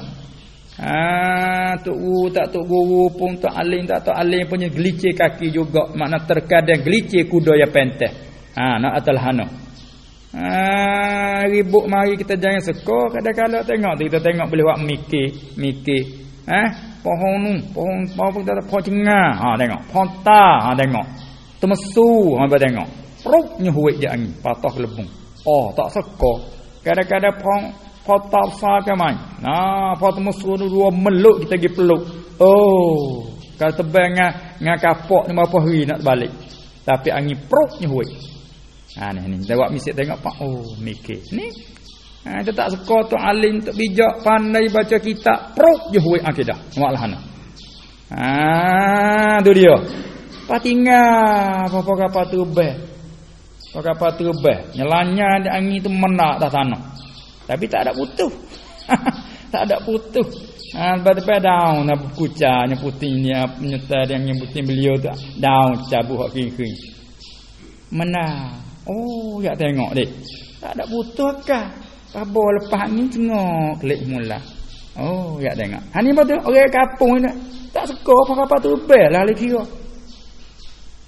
Ha tu tak tu guru pun tak alim tak tak alim punya gelicir kaki juga. Makna terkadang gelicir kuda yang penteh Ha nak atal hana. Ha ribut mari kita jangan seko kadang-kadang tengok kita tengok boleh buat mikir, mikir. Ha pohon nu, pohon apa kita pohon cengah. Ha tengok, pohon ta, ha tengok. Temesu, ha tengok. Pruk nyuhuit je angin, patah lebung. Oh, tak seko. Kadang-kadang pohon pohon ta besar ke mai. Nah, pohon temesu tu dua meluk kita pergi peluk. Oh, kalau tebang ngah ngah kapok ni berapa hari nak balik. Tapi angin pruk nyuhuit. Ha ni ni buat misik tengok pak oh mikir. Ni ha kita tak suka tu alim tak bijak pandai baca kitab prok je huai akidah. Ana. Ha tu dia. Pa tinggal apa-apa kapal terbang. Apa kapal terbang. Nyelanya ada angin tu menak dah tanah. Tapi tak ada putus. (laughs) tak ada putus. Ha lepas down nak kucanya putih ni penyerta yang nyebutin beliau tu down cabut hak kering-kering. Menang. Oh, ya tengok dek. Tak ada butuh kah? Kabo lepas ni tengok klik mula. Oh, ya tengok. Ha ni betul orang kampung ni. Tak suka apa-apa tu bel lah lagi kira.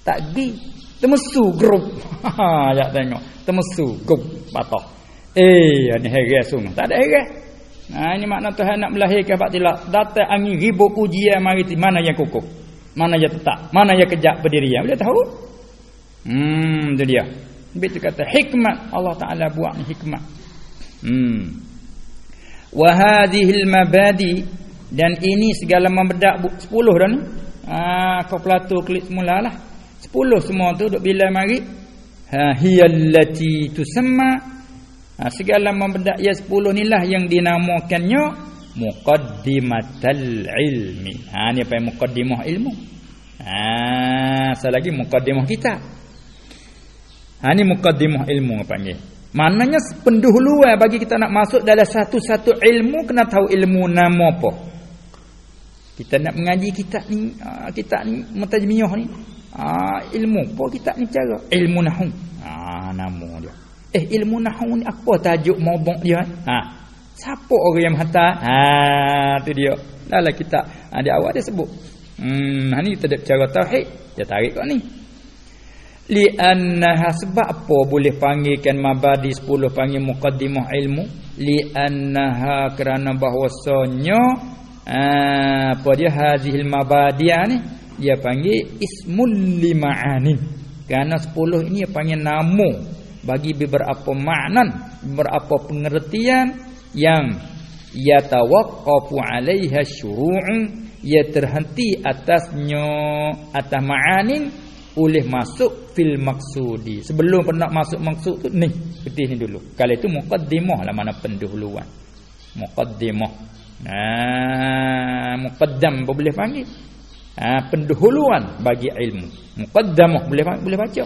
Tak di. Temesu grup. (laughs) Ya tengok. Temesu grup patah. Eh, ni heran sungguh. Tak ada heran. Ha ini makna Tuhan nak melahirkan batilah. Datang angin ribu ujian mari mana yang kukuh? Mana yang tetap? Mana yang kejap berdirian? Boleh tahu? Hmm, itu dia. Begitu kata hikmat Allah Taala buat ni hikmat. Hmm. Wa hadhihi mabadi dan ini segala membedak 10 dah ni. Ah, kau pelatur klik semulalah. 10 semua tu duk bila mari. Ha hiyallati tusamma Ha, segala membedak ya 10 inilah yang dinamakannya muqaddimatal ilmi. Ha ni apa muqaddimah ilmu? Ha lagi muqaddimah kita. Ha ni muqaddimah ilmu apa panggil. Maknanya pendahuluan bagi kita nak masuk dalam satu-satu ilmu kena tahu ilmu nama apa. Kita nak mengaji kitab ni, ha, kitab ni mutajmiyah ni. Ha, ilmu apa kitab ni cara? Ilmu nahwu. Ha nama dia. Eh ilmu nahwu ni apa tajuk mabuk dia? Ha. Siapa orang yang hantar? Ha tu dia. Dalam kitab ha, di awal dia sebut. Hmm ha ni kita cara tauhid. Dia tarik kat ni. Li annaha sebab apa boleh panggilkan mabadi 10 panggil muqaddimah ilmu? Li annaha kerana bahwasanya ha, apa dia hazil mabadiah ni dia panggil ismul lima'anin. Kerana 10 ini dia panggil nama bagi beberapa makna beberapa pengertian yang yatawaqqafu 'alaiha syuru'un ia terhenti atasnya atas ma'anin oleh masuk fil maksudi sebelum pernah masuk maksud tu ni putih ni dulu. Kalau itu muqaddimah lah mana pendahuluan. Muqaddimah. Nah muqaddam boleh panggil. Ha, pendahuluan bagi ilmu. Muqaddamah boleh boleh baca.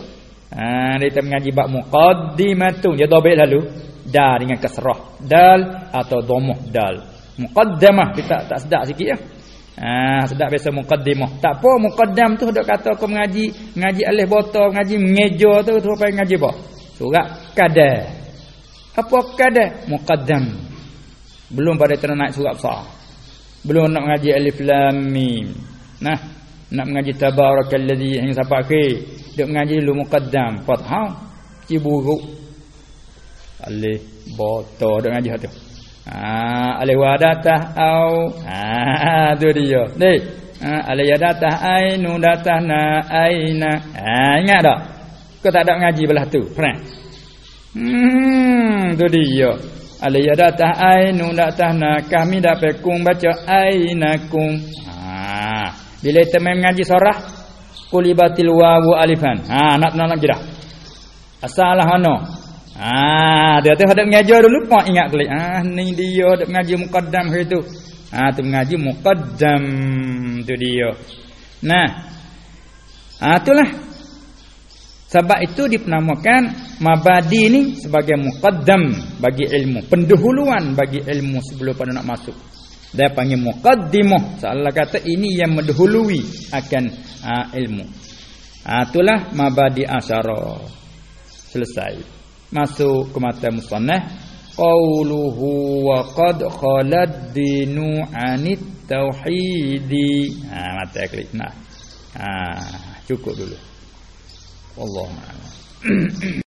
Ha kita mengaji bab muqaddimatun dia dobel lalu. Dal dengan kasrah. Dal atau dhammah dal. Muqaddamah kita tak sedap sikit ya. Ha sedap biasa muqaddimah. Tak apa muqaddam tu dok kata aku mengaji mengaji alif botol mengaji mengeja tu tu apa mengaji apa? Surat kadar. Apa kadar? Muqaddam. Belum pada ternak surat besar. Belum nak mengaji alif lam mim. Nah, nak mengaji tabarakalladzi yang siapa ke? Duk mengaji dulu muqaddam fathah ciburu alif boto duk mengaji tu. Ha alif wadatah au ha tu dia. Ni ha alif wadatah ainu datahna aina. Ha ingat tak? Kau tak ada mengaji belah tu. Pernah? Hmm tu dia. Alif wadatah ainu datahna kami dapat kung baca ainakum. Ha bila teman mengaji surah kulibatil wawu alifan. Ha nak nak lagi dah. Asalah ana. Ha dia tu hendak mengajar dulu pak ingat kali. Ah ni dia hendak mengaji muqaddam hari tu. Ha tu mengaji muqaddam tu dia. Nah. Ha itulah. Sebab itu dipenamakan mabadi ni sebagai muqaddam bagi ilmu, pendahuluan bagi ilmu sebelum pada nak masuk dia panggil muqaddimah salah kata ini yang mendahului akan uh, ilmu uh, itulah mabadi asyara selesai masuk ke mata musannah qauluhu wa qad khalad dinu anit tauhidi. Ha mata klik. Nah. Ha cukup dulu. Wallahu a'lam (clears throat)